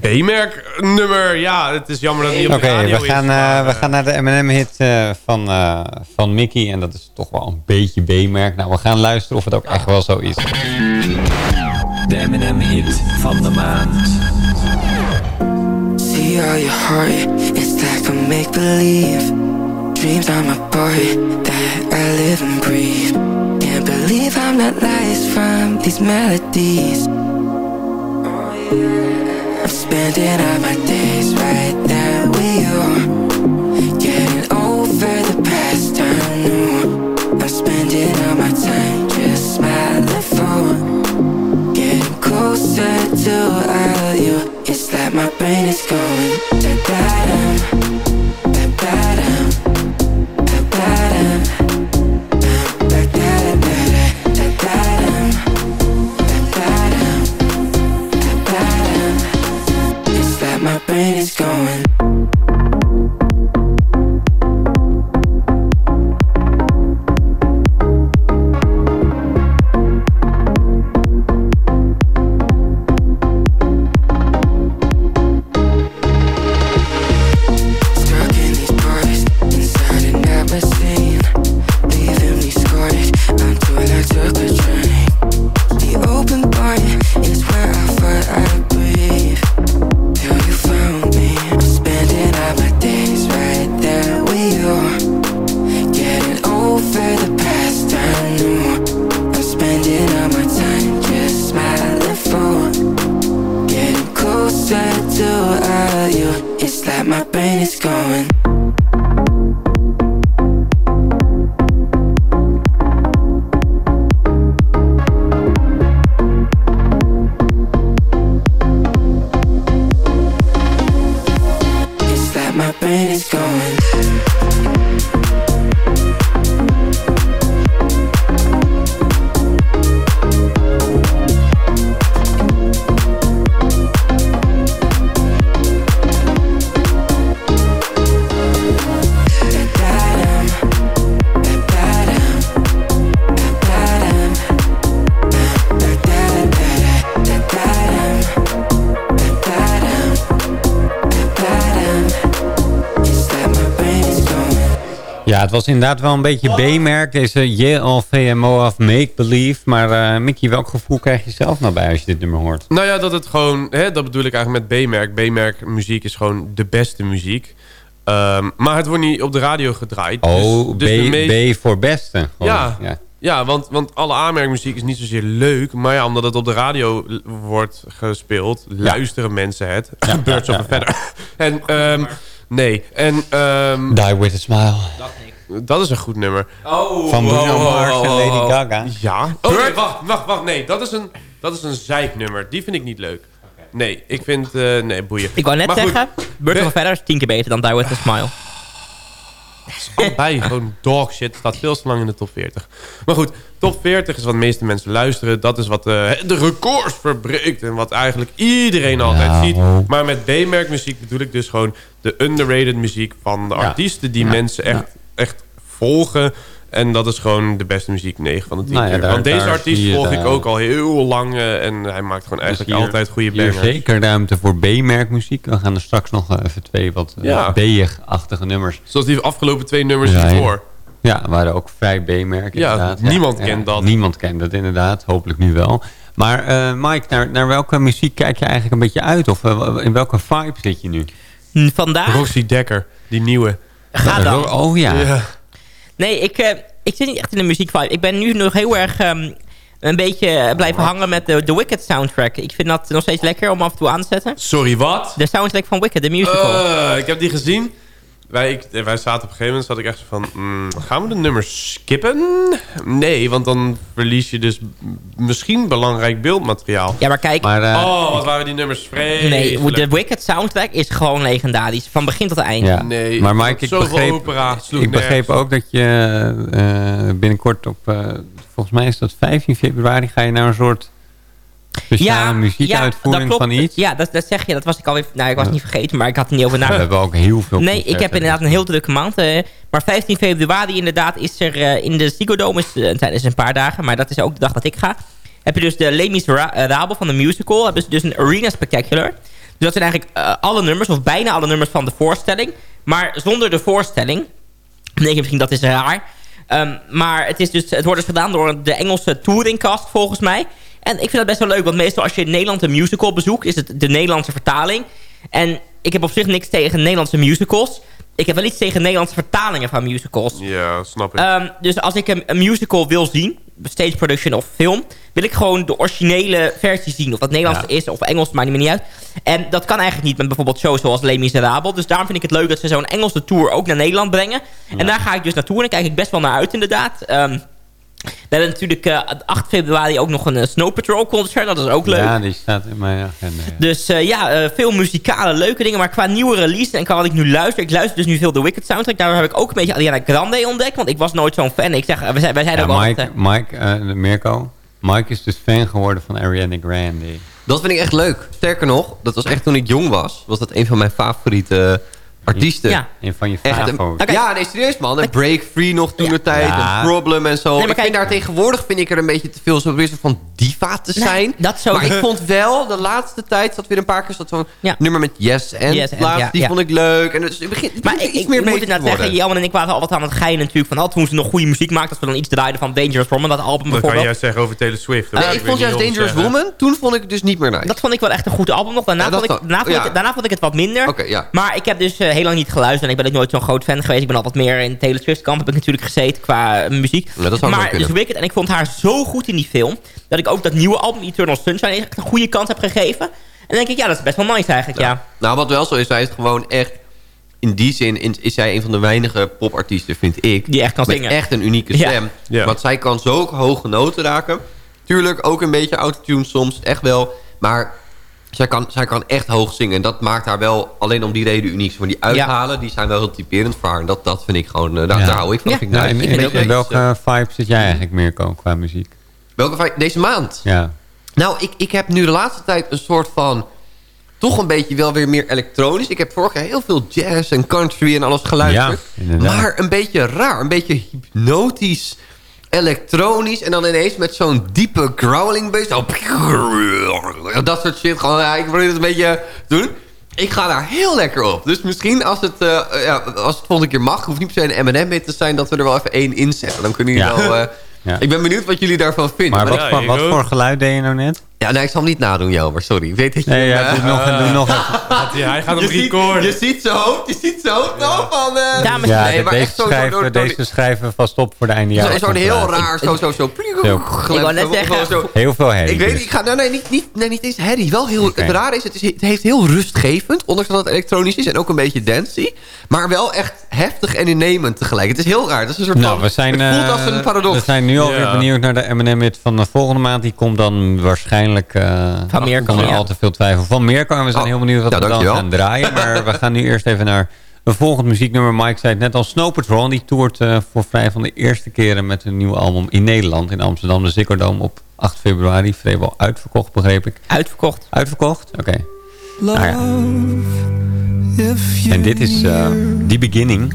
B-merk nummer. Ja, het is jammer dat het niet op de radio we, gaan, is. maar, we gaan naar de M&M-hit van, van Mickey. En dat is toch wel een beetje B-merk. Nou, we gaan luisteren of het ook echt wel zo is. De M&M-hit van de maand. See all your heart, it's like a make believe. Dreams are my boy, that I live and breathe. Can't believe I'm not lies from these melodies. I'm spending all my days right there with you. Getting over the past, I know. I'm spending closer to all you. It's like my brain is going da da da was inderdaad wel een beetje B-merk. Deze JLVMO of Make Believe. Maar eh, Mickey, welk gevoel krijg je zelf nou bij als je dit nummer hoort? Nou ja, dat het gewoon... Hè, dat bedoel ik eigenlijk met B-merk. B-merk muziek is gewoon de beste muziek. Ehm, maar het wordt niet op de radio gedraaid. Oh, dus, dus B, de meest- B voor beste. Gewoon, Ja, ja. want, want alle aanmerkmuziek is niet zozeer leuk. Maar ja, omdat het op de radio wordt gespeeld... luisteren mensen het. Birds of a Feather. en, ehm, nee. En, ehm, Die with a smile. Dat is een goed nummer. Oh, Van Bruno Mars en Lady Gaga. Ja. Oh, nee, wacht, wacht, wacht. Nee, dat is een, dat is een zeiknummer. Die vind ik niet leuk. Nee, ik vind... eh, nee, boeien. Ik wou net Maar goed, zeggen, Birds of Feather is tien keer beter dan Die With A Smile. Allebei gewoon dog shit. Staat veel te lang in de top 40. Maar goed, top 40 is wat de meeste mensen luisteren. Dat is wat eh, de records verbreekt. En wat eigenlijk iedereen altijd ziet. Maar met B-merk muziek bedoel ik dus gewoon de underrated muziek van de Ja. artiesten die Ja. mensen echt, echt volgen. En dat is gewoon de beste muziek 9 van de 10 Nou ja, keer. daar- Want deze artiest je volg ik ook al heel lang. eh, en hij maakt gewoon eigenlijk Dus hier- altijd goede hier bangers. zeker ruimte voor B-merk muziek. We gaan er straks nog eh, even twee wat eh, Ja. B-achtige nummers. Zoals die afgelopen twee nummers Ja, hiervoor. Ja, waren ook vrij B-merk Ja, inderdaad. niemand kent dat. Niemand kent dat inderdaad, hopelijk nu wel. Maar eh, Mike, naar, naar welke muziek kijk je eigenlijk een beetje uit? Of in welke vibe zit je nu? Vandaag Roxy Dekker, die nieuwe. Gaat dan. Oh ja. Nee, ik, eh, ik zit niet echt in de muziekvibe. Ik ben nu nog heel erg ehm, een beetje blijven hangen met de, de Wicked soundtrack. Ik vind dat nog steeds lekker om af en toe aan te zetten. Sorry, wat? De soundtrack van Wicked, de musical. Eh, ik heb die gezien. Wij, ik, wij zaten op een gegeven moment, zat ik echt zo van... mm, gaan we de nummers skippen? Nee, want dan verlies je dus misschien belangrijk beeldmateriaal. ja, maar kijk. Maar, eh, oh, wat waren die nummers vreselijk. nee, de Wicked soundtrack is gewoon legendarisch. Van begin tot eind. ja. Nee, maar ik Mike, ik begreep, opera, ik begreep ook dat je eh, binnenkort op... eh, volgens mij is dat 15 februari ga je naar een soort speciale muziekuitvoering dat van iets. Ja, dat, dat zeg je. Dat was ik alweer... Nou, ik was niet vergeten, maar ik had er niet over We nagedacht. hebben ook heel veel Nee, ik heb inderdaad een heel drukke maand. eh, maar 15 februari inderdaad is er eh, in de Ziggo Dome... Is, eh, tijdens een paar dagen, maar dat is ook de dag dat ik ga... heb je dus de Les Miserables van de musical. Hebben ze dus een arena spectacular. Dus dat zijn eigenlijk alle nummers, of bijna alle nummers van de voorstelling. Maar zonder de voorstelling. Denk je misschien dat is raar. Ehm, maar het, is dus, het wordt dus gedaan door de Engelse touringcast volgens mij. En ik vind dat best wel leuk. Want meestal als je in Nederland een musical bezoekt... is het de Nederlandse vertaling. En ik heb op zich niks tegen Nederlandse musicals. Ik heb wel iets tegen Nederlandse vertalingen van musicals. Ja, snap ik. Ehm, dus als ik een, een musical wil zien, stage production of film... wil ik gewoon de originele versie zien. Of dat Nederlands Ja. is of Engels, maakt niet meer niet uit. En dat kan eigenlijk niet met bijvoorbeeld shows zoals Les Miserables. Dus daarom vind ik het leuk dat ze zo'n Engelse tour ook naar Nederland brengen. En daar ga ik dus naartoe en daar kijk ik best wel naar uit inderdaad. Ehm, we hebben natuurlijk eh, 8 februari ook nog een eh, Snow Patrol concert. Dat is ook leuk. Ja, die staat in mijn agenda. ja. Dus eh, ja, eh, veel muzikale leuke dingen. Maar qua nieuwe release en qua wat ik nu luister... Ik luister dus nu veel de Wicked soundtrack. Daar heb ik ook een beetje Ariana Grande ontdekt. Want ik was nooit zo'n fan. Ik zeg, wij, zijn- wij zijn Ja, ook altijd... Mike, Mike eh, Mirko. Mike is dus fan geworden van Ariana Grande. Dat vind ik echt leuk. Sterker nog, dat was echt toen ik jong was. Was dat een van mijn favoriete artiesten. Ja. Een van je Echt, een- Ja, nee, serieus man. En Break Free nog toen de tijd. Ja. En Problem en zo. Nee, maar ik vind kijk- daar tegenwoordig vind ik er een beetje te veel zo weer van diva te Nee, zijn. dat zo- Maar ik vond wel, de laatste tijd zat weer een paar keer zat zo'n Ja. nummer met Yes en Yes and, laatst. ja, die ja. vond ik leuk. En dus het begint, het Maar begint ik, iets ik meer moet inderdaad zeggen. Jan en ik waren al wat aan het geinen natuurlijk. Van, oh, toen ze nog goede muziek maakten, dat we dan iets draaiden van Dangerous Woman, dat album Dat kan je bijvoorbeeld. juist zeggen over Taylor Swift. Dat Nee, ik vond juist Dangerous zeggen. Woman. Toen vond ik het dus niet meer nice. Dat vond ik wel echt een goed album nog. Daarna, dat vond, ik, wel. daarna, vond, Ja. ik, daarna vond ik het wat minder. Oké, ja. Maar ik heb dus eh, heel lang niet geluisterd. En ik ben ook nooit zo'n groot fan geweest. Ik ben al wat meer in Taylor Swift kamp heb ik natuurlijk gezeten qua eh, muziek. Ja, dat maar dus Wicked. En ik vond haar zo goed in die film. Dat ik ook dat nieuwe album Eternal Sunshine echt een goede kans heb gegeven. En dan denk ik, ja, dat is best wel nice eigenlijk, ja. Nou, wat wel zo is, zij is gewoon echt... In die zin in- is zij een van de weinige popartiesten, vind ik. Die echt kan met zingen. echt een unieke Ja. stem. Ja. Want zij kan zo hoge noten raken. Tuurlijk, ook een beetje autotune soms, echt wel. Maar zij kan, zij kan echt hoog zingen. En dat maakt haar wel alleen om die reden uniek. Maar die uithalen, die zijn wel heel typerend voor haar. En dat, dat vind ik gewoon... eh, daar, Ja. daar hou ik van. Ja. Vind ik in, welke vibe zit jij eigenlijk, Mirko, qua muziek? welke vibe? Deze maand? Ja. Nou, ik, ik heb nu de laatste tijd een soort van... Toch een beetje wel weer meer elektronisch. Ik heb vorig jaar heel veel jazz en country en alles geluisterd. Maar een beetje raar. Een beetje hypnotisch, elektronisch. En dan ineens met zo'n diepe growling bass. Zo, dat soort shit. Gewoon, ja, ik probeer het een beetje te doen. Ik ga daar heel lekker op. Dus misschien als het, eh, ja, als het volgende keer mag... hoeft niet per se een M&M mee te zijn... dat we er wel even één inzetten. Dan kunnen jullie Ja. wel... eh, Ja. Ik ben benieuwd wat jullie daarvan vinden. Maar wat, voor, wat voor geluid deed je nou net? Ja, nee, ik zal hem niet nadoen, Jelmer. Sorry. Ik weet dat je... Nee, ja, doe eh, nog, doe nog even. hij gaat ziet, recorden. je ziet zo hoofd, je ziet zo hoofd nou van... eh, Dames Ja, nee, maar deze, echt zo, zo, schrijven, door- door- deze schrijven vast op voor de einde Zo- Zo'n heel raar, zo, zo, zo. Heel- Ik wou net zeggen, Zo- Heel veel herrie. Ik weet dus. ik ga, nee, nee, niet, niet, nee, niet eens herrie. Wel heel. Het rare is het, is, het heeft heel rustgevend, ondanks dat het elektronisch is en ook een beetje dancey. Maar wel echt heftig en innemend tegelijk. Het is heel raar. Het is een soort Nou, van, we zijn, het voelt eh, als een paradox. we zijn nu alweer benieuwd naar de M&M-hit van de volgende maand. Die komt dan waarschijnlijk... eh Van Mirko, kan er ja. al te veel twijfel. Van Mirko. En we zijn Oh, heel benieuwd wat ja, we dan dankjewel. gaan draaien. Maar we gaan nu eerst even naar een volgend muzieknummer. Mike zei het net al. Snow Patrol. Die toert eh, voor vrij van de eerste keren met een nieuw album in Nederland. In Amsterdam. De Ziggo Dome op 8 februari. Vrijwel uitverkocht, begreep ik. Uitverkocht. Uitverkocht? Oké. Nou ja. En dit is eh The Beginning.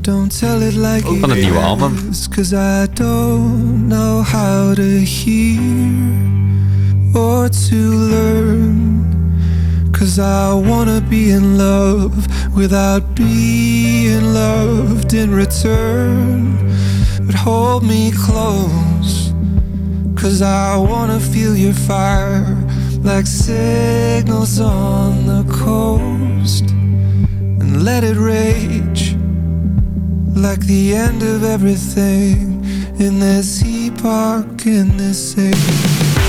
Don't tell it like Van het nieuwe album. Cause I don't know how to hear or to learn. Cause I wanna be in love without being loved in return. But hold me close. Cause I wanna feel your fire like signals on the coast. And let it rage like the end of everything in this epoch, in this age.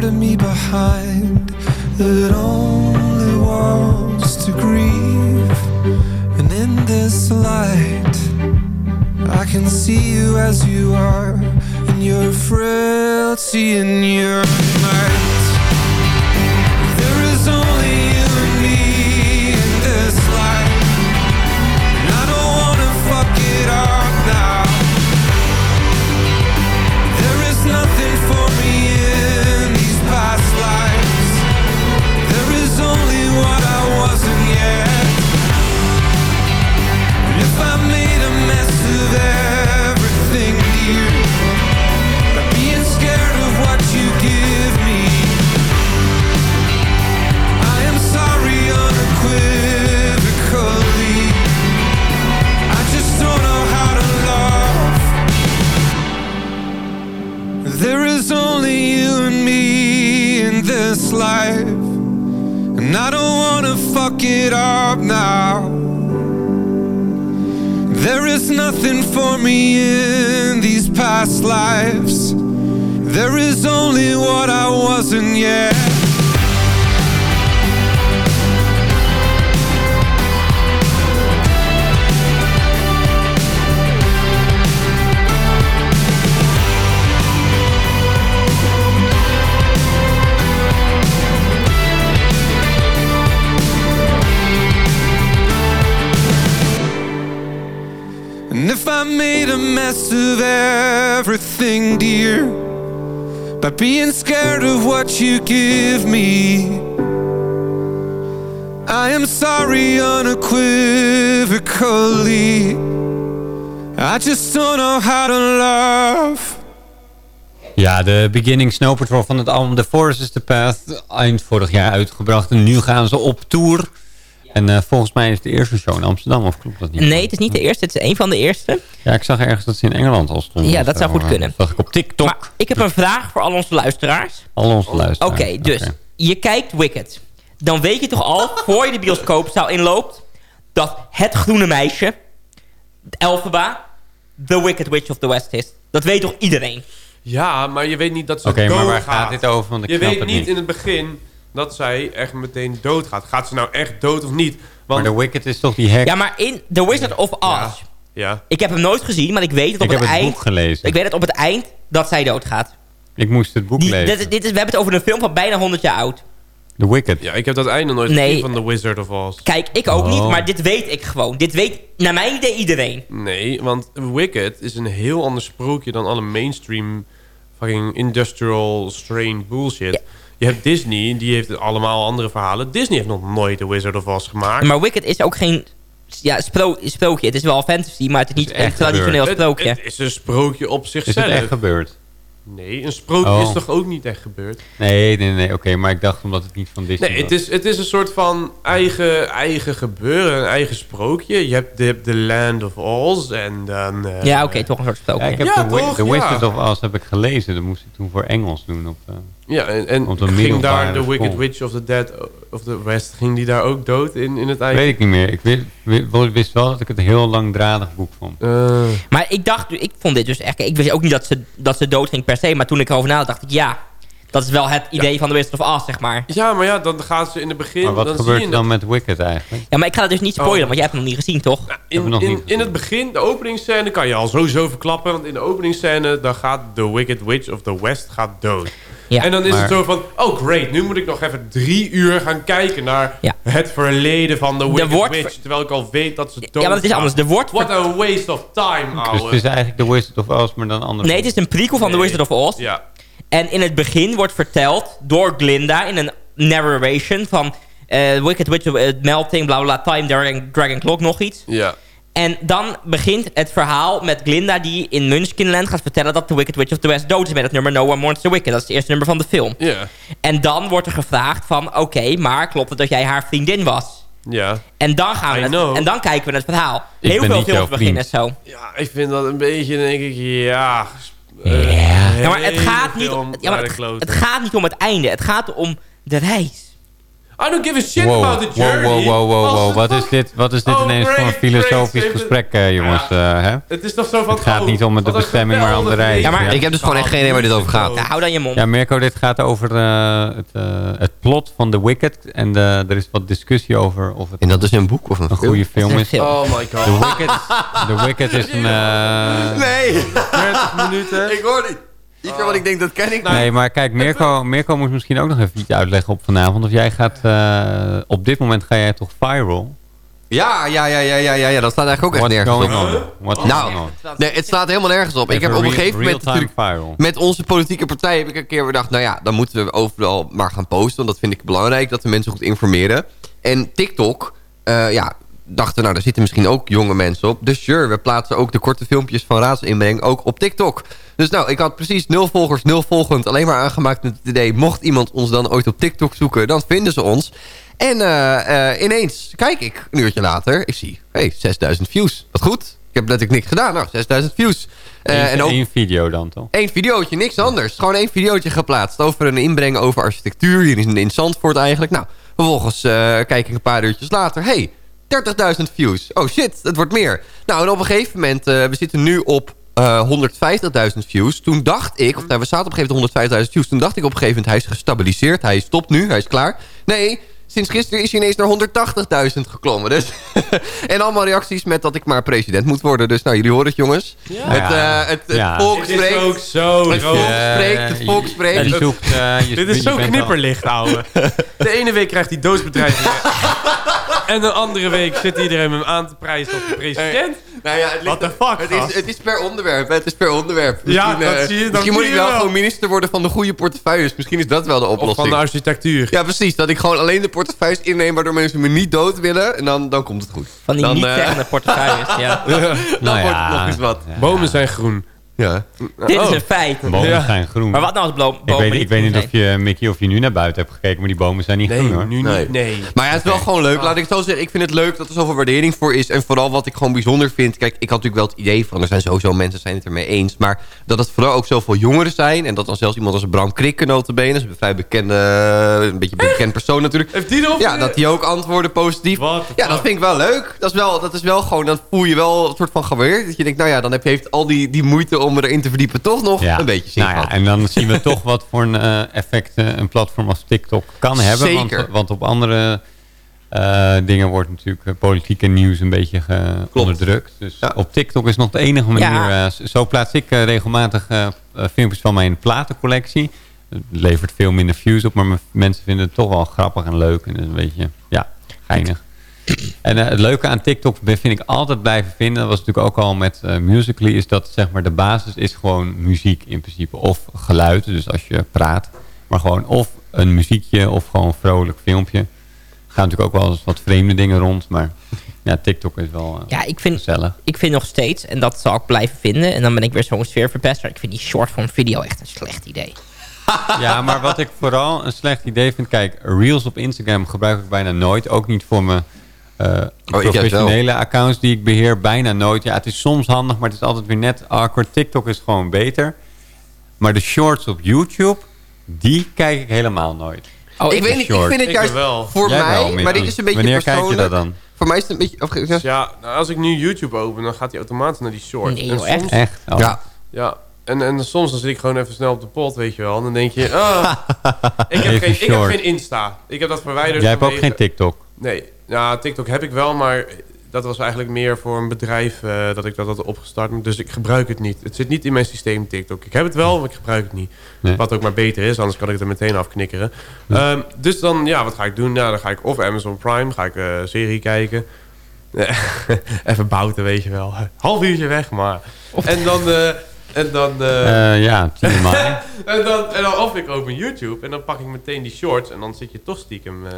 Part of me behind that only wants to grieve. And in this light, I can see you as you are, and your frailty and your might. De Beginning Snow Patrol van het album The Forest is the Path. Eind vorig jaar uitgebracht. En nu gaan ze op tour. En eh, volgens mij is het de eerste show in Amsterdam. Of klopt dat niet? Nee, het is niet de eerste. Het is een van de eerste. Ja, ik zag ergens dat ze in Engeland al stonden. Ja, dat zou goed Eh, kunnen. zag ik op TikTok. Maar ik heb een vraag voor al onze luisteraars. Al onze luisteraars. Oké, dus je kijkt Wicked. Dan weet je toch al, voor je de bioscoopzaal inloopt... dat het groene meisje, Elphaba, The Wicked Witch of the West is. Dat weet toch iedereen? Ja, maar je weet niet dat ze Oké, maar waar doodgaat. gaat dit over? Want ik je snap weet het niet, niet. in het begin dat zij echt meteen doodgaat. Gaat ze nou echt dood of niet? Want, Maar The Wicked is toch die hek? Ja, maar in The Wizard of Oz... ja. Ik heb hem nooit gezien, maar ik weet dat op ik heb het, het eind... boek gelezen. Ik weet dat op het eind dat zij doodgaat. Ik moest het boek Die, lezen. dit, dit is, we hebben het over een film van bijna 100 jaar oud. The Wicked. ja, ik heb dat einde nooit Nee. gezien van The Wizard of Oz. Kijk, ik ook Oh. niet, maar dit weet ik gewoon. Dit weet, naar mijn idee, iedereen. Nee, want Wicked is een heel ander sprookje dan alle mainstream fucking industrial strain bullshit. Je hebt Disney, die heeft allemaal andere verhalen. Disney heeft nog nooit The Wizard of Oz gemaakt. Maar Wicked is ook geen ja, spro sprookje. Het is wel fantasy, maar het is niet echt een traditioneel het, sprookje. het is een sprookje op Is zichzelf. het echt gebeurd? Nee, een sprookje Oh. is toch ook niet echt gebeurd? Nee, nee, nee. Oké, maar ik dacht omdat het niet van Disney Nee, was. het is, het is een soort van eigen, eigen gebeuren, een eigen sprookje. Je hebt de, de Land of Oz en dan... eh, ja, oké, toch een soort sprookje. Ja, ik heb Ja, The, Wi- toch? The Ja. Wizard of Oz heb ik gelezen. Dat moest ik toen voor Engels doen. Op, eh, Ja, en, en Op de ging daar de Wicked. Witch of the Dead of the West, ging die daar ook dood in, in het eigen? weet ik niet meer. Ik wist, wi- wist wel dat ik het een heel langdradig boek vond. Eh, Maar ik dacht, ik vond dit dus echt... Ik wist ook niet dat ze, dat ze dood ging per se. Maar toen ik erover nadacht, dacht ik, ja... Dat is wel het idee van The Wizard of Oz, zeg maar. ja, maar ja, dan gaat ze in het begin... Maar wat dan gebeurt er dan met Wicked eigenlijk? Ja, maar ik ga het dus niet spoilen, Oh. want jij hebt hem nog niet gezien, toch? Heb In, ik nog in, niet in het begin, de openingsscène, kan je al sowieso verklappen. Want in de openingsscène, dan gaat de Wicked Witch of the West gaat dood. Ja. En dan is Maar- het zo van, oh great, nu moet ik nog even drie uur gaan kijken naar Ja. het verleden van de Wicked Witch. Terwijl ik al weet dat ze dood Ja, maar het is anders. Er wordt... What a waste of time, Dus ouwe. het is eigenlijk The Wizard of Oz, maar dan anders. Nee, het is een prequel van The. Wizard of Oz. Ja, En in het begin wordt verteld door Glinda in een narration van eh, Wicked Witch, eh, Melting, bla bla, Time, Dragon, Dragon Clock, nog iets. ja. En dan begint het verhaal met Glinda die in Munchkinland gaat vertellen dat The Wicked Witch of the West dood is met het nummer No One Mourns the Wicked. Dat is het eerste nummer van de film. Ja, En dan wordt er gevraagd van, oké, maar klopt het dat jij haar vriendin was? ja. En dan, gaan we het, en dan kijken we naar het verhaal. Ik Heel veel films beginnen zo. Ja, ik vind dat een beetje, denk ik, ja... Ja. Ja, maar het gaat, niet, om, ja, maar het, het gaat niet om het einde. Het gaat om de reis. I don't give a shit Wow, about the wow, journey. wow, wow, wow, wow. het Wat is dit, wat is dit Oh, ineens voor een filosofisch great. gesprek, eh, jongens? eh, hè? Het is toch zo van... Het gaat oh, niet om de bestemming, maar om de reis. Ja, maar Ik heb dus gewoon echt geen idee waar dit over gaat. Ja, hou dan je mond. Ja, Mirko, dit gaat over eh, het, eh, het plot van The Wicked. En eh, er is wat discussie over of het En dat is een boek of een een film? goede film is. Oh my The god. Wicked, The Wicked is een... eh, Nee, 30 minuten. ik hoor niet. Iets wat ik denk, dat ken ik Nee, maar kijk, Mirko, Mirko moet misschien ook nog even iets uitleggen op vanavond. Of jij gaat... eh, op dit moment ga jij toch viral? Ja, ja, ja, ja, ja, ja, ja, dat staat eigenlijk ook echt nergens op. on? What's Nou, going on? Nee, het slaat helemaal nergens op. Ik heb op een gegeven moment natuurlijk viral. met onze politieke partij heb ik een keer bedacht, nou ja, dan moeten we overal maar gaan posten. Want dat vind ik belangrijk, dat we mensen goed informeren. En TikTok, eh, ja, dachten, nou, daar zitten misschien ook jonge mensen op. Dus sure, we plaatsen ook de korte filmpjes van raadsinbreng ook op TikTok. Dus nou, ik had precies nul volgers, nul volgend. Alleen maar aangemaakt met het idee, mocht iemand ons dan ooit op TikTok zoeken, dan vinden ze ons. En eh, eh, ineens kijk ik een uurtje later, ik zie, hey, 6000 views. Wat goed. Ik heb letterlijk niks gedaan. Nou, 6000 views. Eh, Eén en ook één video dan, toch? Eén videootje, niks anders. Gewoon één videootje geplaatst over een inbreng over architectuur hier in, in Zandvoort eigenlijk. Nou, vervolgens kijk ik een paar uurtjes later. Hey, 30.000 views. Oh shit, het wordt meer. Nou, en op een gegeven moment, eh, we zitten nu op eh 150.000 views. Toen dacht ik, of nou, we zaten op een gegeven moment 150.000 views. Toen dacht ik op een gegeven moment, hij is gestabiliseerd. Hij stopt nu, hij is klaar. Nee, sinds gisteren is hij ineens naar 180.000 geklommen. Dus en allemaal reacties met dat ik maar president moet worden. Dus nou, jullie horen het jongens. Het, eh, het, het Ja. volk Het is spreekt. ook zo Het volk spreekt, het volk spreekt. je zoekt, eh, je- Dit is zo knipperlicht, ouwe. De ene week krijgt hij doodsbedreigingen. en de andere week zit iedereen hem aan te prijzen als de president. Nou ja, het, ligt- What the fuck, het, is, het is per onderwerp. Het is per onderwerp. Ja, Misschien, dat eh, zie je- dan Misschien zie moet ik je wel wel. gewoon minister worden van de goede portefeuilles. Misschien is dat wel de Of oplossing. van de architectuur. Ja, precies. Dat ik gewoon alleen de portefeuilles inneem... waardoor mensen me niet dood willen. En dan, dan komt het goed. Van die dan, niet eh, zeggende portefeuilles, ja. dan Nou wordt het nog eens wat. ja. Bomen zijn groen. Ja. Dit is Oh. een feit. Bomen Ja. zijn groen. Maar wat nou als bomen ik weet, niet ik weet niet of je, Mickey, of je nu naar buiten hebt gekeken, maar die bomen zijn niet Nee, groen hoor. nu Nee. niet. Nee. Maar ja, het is wel gewoon leuk. Laat ik het zo zeggen. Ik vind het leuk dat er zoveel waardering voor is. En vooral wat ik gewoon bijzonder vind. Kijk, ik had natuurlijk wel het idee van... er zijn sowieso mensen zijn het ermee eens. Maar dat het vooral ook zoveel jongeren zijn. En dat dan zelfs iemand als Bram Krikke notabene... dat is een vrij bekende... een beetje bekend persoon natuurlijk. Heeft die erop? Ja, dat die ook antwoorden positief. Ja, dat vind ik wel leuk. Dat is wel, dat is wel gewoon... dan voel je wel een soort van gewaardeerd. Dat je denkt, nou ja, dan heb je heeft al die, die moeite om om me erin te verdiepen toch nog Ja. een beetje zin nou ja. En dan zien we toch wat voor een eh, effect eh, een platform als TikTok kan hebben. Want, Zeker. want op andere eh, dingen wordt natuurlijk politiek en nieuws een beetje onderdrukt. Dus op TikTok is nog de enige manier. Zo plaats ik regelmatig filmpjes van mijn platencollectie. Het levert veel minder views op, maar mensen vinden het toch wel grappig en leuk. En een beetje, ja, geinig. En eh, het leuke aan TikTok vind ik altijd blijven vinden... dat was natuurlijk ook al met eh, Musical.ly... is dat zeg maar, de basis is gewoon muziek in principe. Of geluid, dus als je praat. Maar gewoon of een muziekje of gewoon een vrolijk filmpje. Er gaan natuurlijk ook wel eens wat vreemde dingen rond. Maar ja, TikTok is wel eh, Ja, ik vind, gezellig. ik vind nog steeds, en dat zal ik blijven vinden... en dan ben ik weer zo'n sfeerverpester... ik vind die short-form video echt een slecht idee. Ja, maar wat ik vooral een slecht idee vind... Kijk, Reels op Instagram gebruik ik bijna nooit. Ook niet voor mijn eh, Oh, professionele accounts die ik beheer. Bijna nooit. Ja, het is soms handig, maar het is altijd weer net awkward. TikTok is gewoon beter. Maar de shorts op YouTube, die kijk ik helemaal nooit. Oh, ik weet niet, ik vind het juist voor Jij mij, maar dit is een beetje Wanneer kijk je persoonlijk. dat dan? Voor mij is het een beetje... Of, ja. Ja, nou, als ik nu YouTube open, dan gaat hij automatisch naar die short. Nee, joh, echt? soms- Echt? Oh. Ja. Ja, en, en soms dan zit ik gewoon even snel op de pot, weet je wel. En dan denk je, ah, ik, heb geen, ik heb geen Insta. Ik heb dat verwijderd. Jij hebt ook geen TikTok. Nee, ja, TikTok heb ik wel, maar dat was eigenlijk meer voor een bedrijf eh, dat ik dat had opgestart. Dus ik gebruik het niet. Het zit niet in mijn systeem TikTok. Ik heb het wel, maar ik gebruik het niet. Nee. Wat ook maar beter is, anders kan ik het er meteen afknikkeren. Ehm, dus dan, ja, wat ga ik doen? Nou, dan ga ik of Amazon Prime, ga ik eh serie kijken. Even bouten, weet je wel. Half uurtje weg, maar. En dan... eh, en dan, eh, Eh, ja, 10 mei. en, dan, en dan of ik open YouTube en dan pak ik meteen die shorts. En dan zit je toch stiekem eh,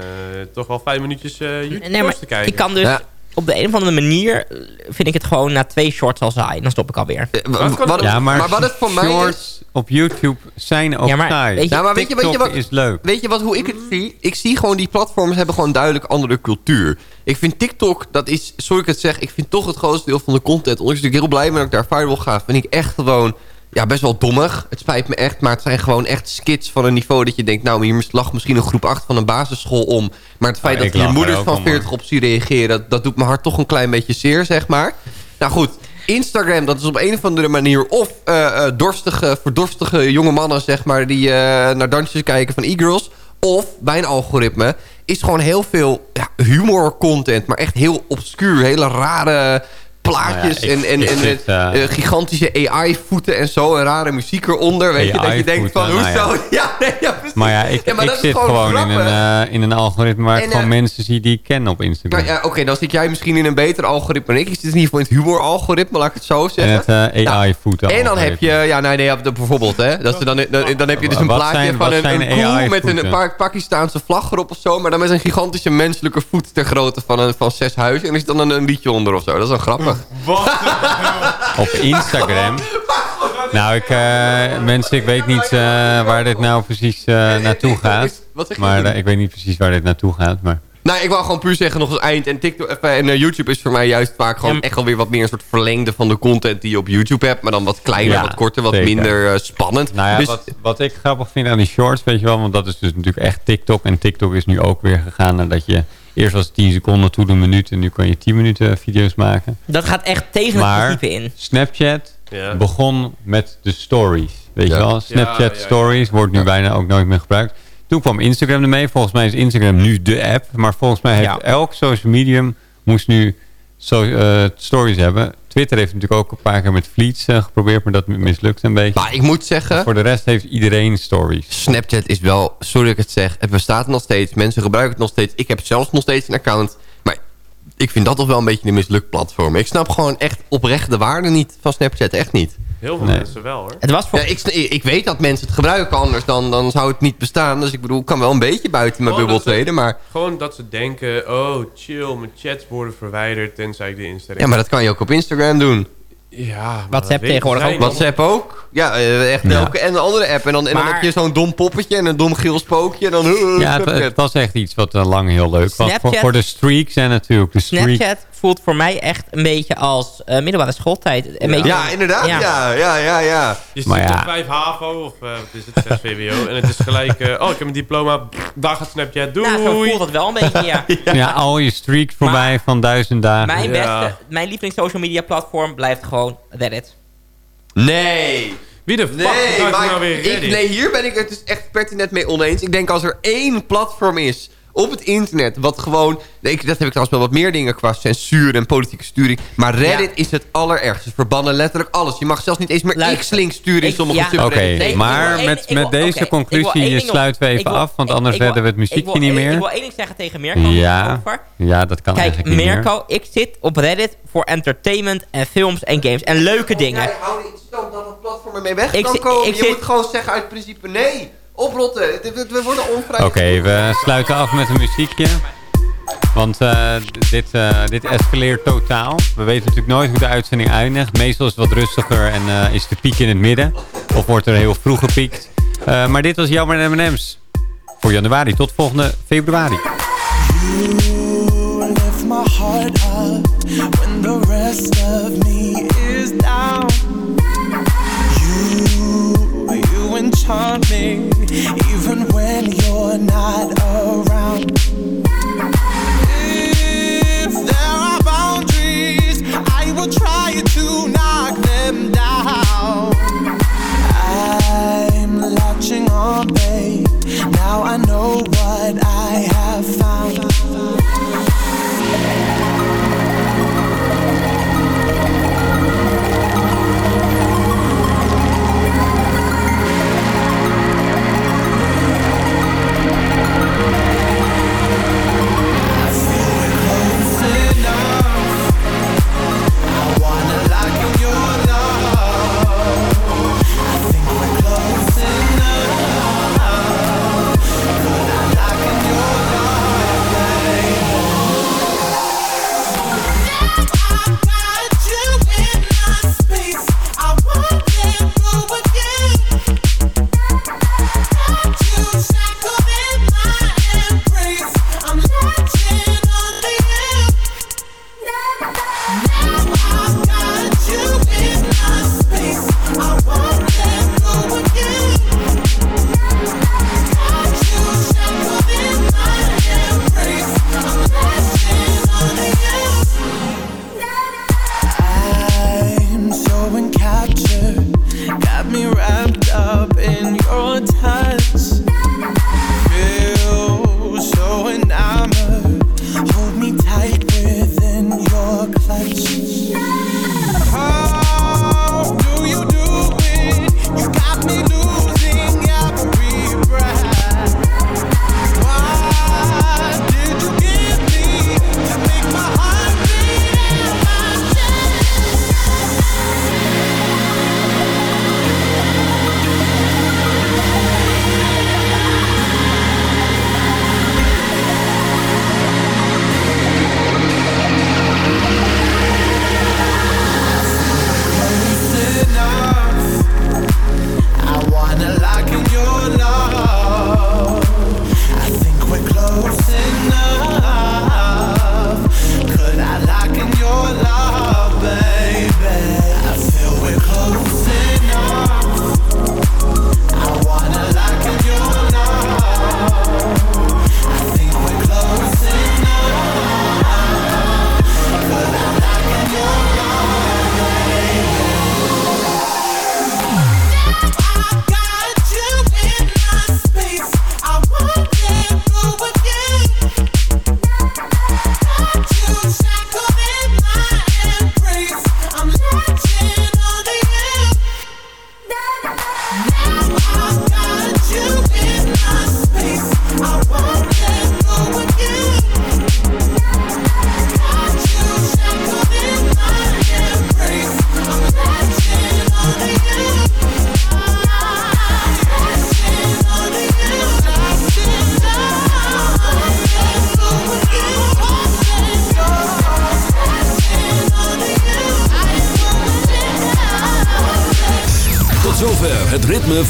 toch wel vijf minuutjes eh YouTube Nee, maar te kijken. ik kan dus... Ja. Op de een of andere manier eh, vind ik het gewoon na twee shorts al saai. Dan stop ik alweer. Eh, wat- Ja, maar, maar wat het voor mij is... shorts op YouTube zijn ook Ja, maar saai. weet je- Ja, maar weet je, weet je TikTok wat, is leuk. Weet je wat, hoe ik het zie? Ik zie gewoon die platforms hebben gewoon duidelijk andere cultuur. Ik vind TikTok, dat is, sorry ik het zeg, ik vind toch het grootste deel van de content. Ondanks dat ik heel blij ben dat ik daar viral ga, vind ik echt gewoon, ja, best wel dommig. Het spijt me echt, maar het zijn gewoon echt skits van een niveau dat je denkt, nou, hier lag misschien een groep 8 van een basisschool om. Maar het feit dat er moeders van om, hoor. 40 op zie reageren, dat, dat doet mijn hart toch een klein beetje zeer, zeg maar. Nou goed, Instagram, dat is op een of andere manier... of eh, eh, dorstige, verdorstige jonge mannen, zeg maar... die eh, naar dansjes kijken van e-girls... of bij een algoritme is gewoon heel veel ja, humor content... maar echt heel obscuur, hele rare plaatjes... Nou ja, ik- en, en, en zit, eh, eh, gigantische AI-voeten en zo... en rare muziek eronder, weet je, dat je denkt van... AI-voeten, hoezo? nou ja. ja, nee, ja, precies. Maar ja, ik, maar zit gewoon, in, een, eh, in een algoritme waar ik En, gewoon mensen zie die ik ken op Instagram. Nou ja, oké, dan zit jij misschien in een beter algoritme dan ik. Zit in ieder geval in het humor-algoritme, laat ik het zo en zeggen. het eh, AI-voeten. En dan heb je, ja, nee, nee, ja, bijvoorbeeld, hè. Dat ze dan, dan, dan heb je dus een Wat plaatje zijn- van een, koe met een paar Pakistaanse vlag erop of zo. Maar dan met een gigantische menselijke voet ter grootte van, een, van zes huizen. En er zit dan een, liedje onder of zo. Dat is dan grappig. Op Instagram. Nou, ik, eh, mensen, ik weet niet eh, waar dit nou precies eh, naartoe gaat. Wat? Maar ik weet niet precies waar dit naartoe gaat. Maar Nou, ik wou gewoon puur zeggen nog als eind. En, TikTok, en YouTube is voor mij juist vaak gewoon Ja, echt alweer wat meer een soort verlengde van de content die je op YouTube hebt. Maar dan wat kleiner, Ja, wat korter, wat zeker. minder eh, spannend. nou ja, Dus- wat, wat ik grappig vind aan die shorts, weet je wel. Want dat is dus natuurlijk echt TikTok. En TikTok is nu ook weer gegaan naar dat je... Eerst was het 10 seconden, toen een minuut. En nu kan je 10 minuten video's maken. Dat gaat echt tegen het principe in. Snapchat Ja. begon met de stories. Weet Ja. je wel? Snapchat Ja, ja, ja. stories wordt nu bijna ook nooit meer gebruikt. Toen kwam Instagram ermee. Volgens mij is Instagram nu de app. Maar volgens mij heeft Ja. elk social medium moest nu so eh, stories hebben. Twitter heeft natuurlijk ook een paar keer met fleets eh, geprobeerd. Maar dat mislukt een beetje. Maar ik moet zeggen... Voor de rest heeft iedereen stories. Snapchat is wel, sorry dat ik het zeg, het bestaat nog steeds. Mensen gebruiken het nog steeds. Ik heb zelfs nog steeds een account. Maar ik vind dat toch wel een beetje een mislukt platform. Ik snap gewoon echt oprecht de waarde niet van Snapchat. Echt niet. Heel veel Nee. mensen wel hoor. Het was voor... Ja, ik, ik weet dat mensen het gebruiken, anders dan, dan zou het niet bestaan. Dus ik bedoel, ik kan wel een beetje buiten mijn Gewoon bubbel treden. Maar, Gewoon dat ze denken, oh chill, mijn chats worden verwijderd tenzij ik de Instagram. ja, maar dat kan je ook op Instagram doen. Ja, maar WhatsApp dat tegenwoordig ook. WhatsApp ook. Ja, eh, echt Ja. elke en een andere app. En dan, en dan heb je zo'n dom poppetje en een dom geel spookje. En dan, uh, Ja, het, het was echt iets wat eh, lang heel leuk was. Voor, de streaks en natuurlijk de streak. Snapchat voelt voor mij echt een beetje als eh, middelbare schooltijd. Een beetje, ja, inderdaad. Ja, ja, ja, ja. Je zit ja. op 5 HAVO of eh, wat is het, 6 VWO. En het is gelijk, eh, oh ik heb een diploma, daar gaat Snapchat, doei. Nou, zo voelt het wel een beetje, ja. Ja. al je streaks voorbij van duizend dagen. Mijn Ja. beste, mijn lievelings social media platform blijft gewoon Reddit. Nee. Wie de fuck Nee, nou weer ik, Reddit? nee, hier ben ik het dus echt pertinent mee oneens. Ik denk als er één platform is op het internet... wat gewoon... Nee, ik- dat heb ik trouwens wel wat meer dingen qua censuur en politieke sturing. Maar Reddit is het allerergste. Ze verbannen letterlijk alles. Je mag zelfs niet eens meer X-link sturen in sommige ja. subreddits. Oké, maar met, met deze conclusie sluiten we even af, want anders redden we het muziekje niet Ik wil meer. één ding zeggen tegen Mirko. Ja, over. ja, dat kan Kijk, eigenlijk niet meer. Ik zit op Reddit voor entertainment en films en games. En leuke dingen. Jij houdt niet zo dat het platform ermee weg Ik kan komen. ik je zit- moet gewoon zeggen uit principe nee. Oprotten. We- worden onvrij. Oké, we sluiten af met een muziekje. Want eh, dit, eh, dit escaleert totaal. We weten natuurlijk nooit hoe de uitzending eindigt. Meestal is het wat rustiger en eh, is de piek in het midden. Of wordt er heel vroeg gepiekt. Eh, maar dit was Jammer M&M's. Voor januari. Tot volgende februari. lift my heart up when the rest of me is down. You, you You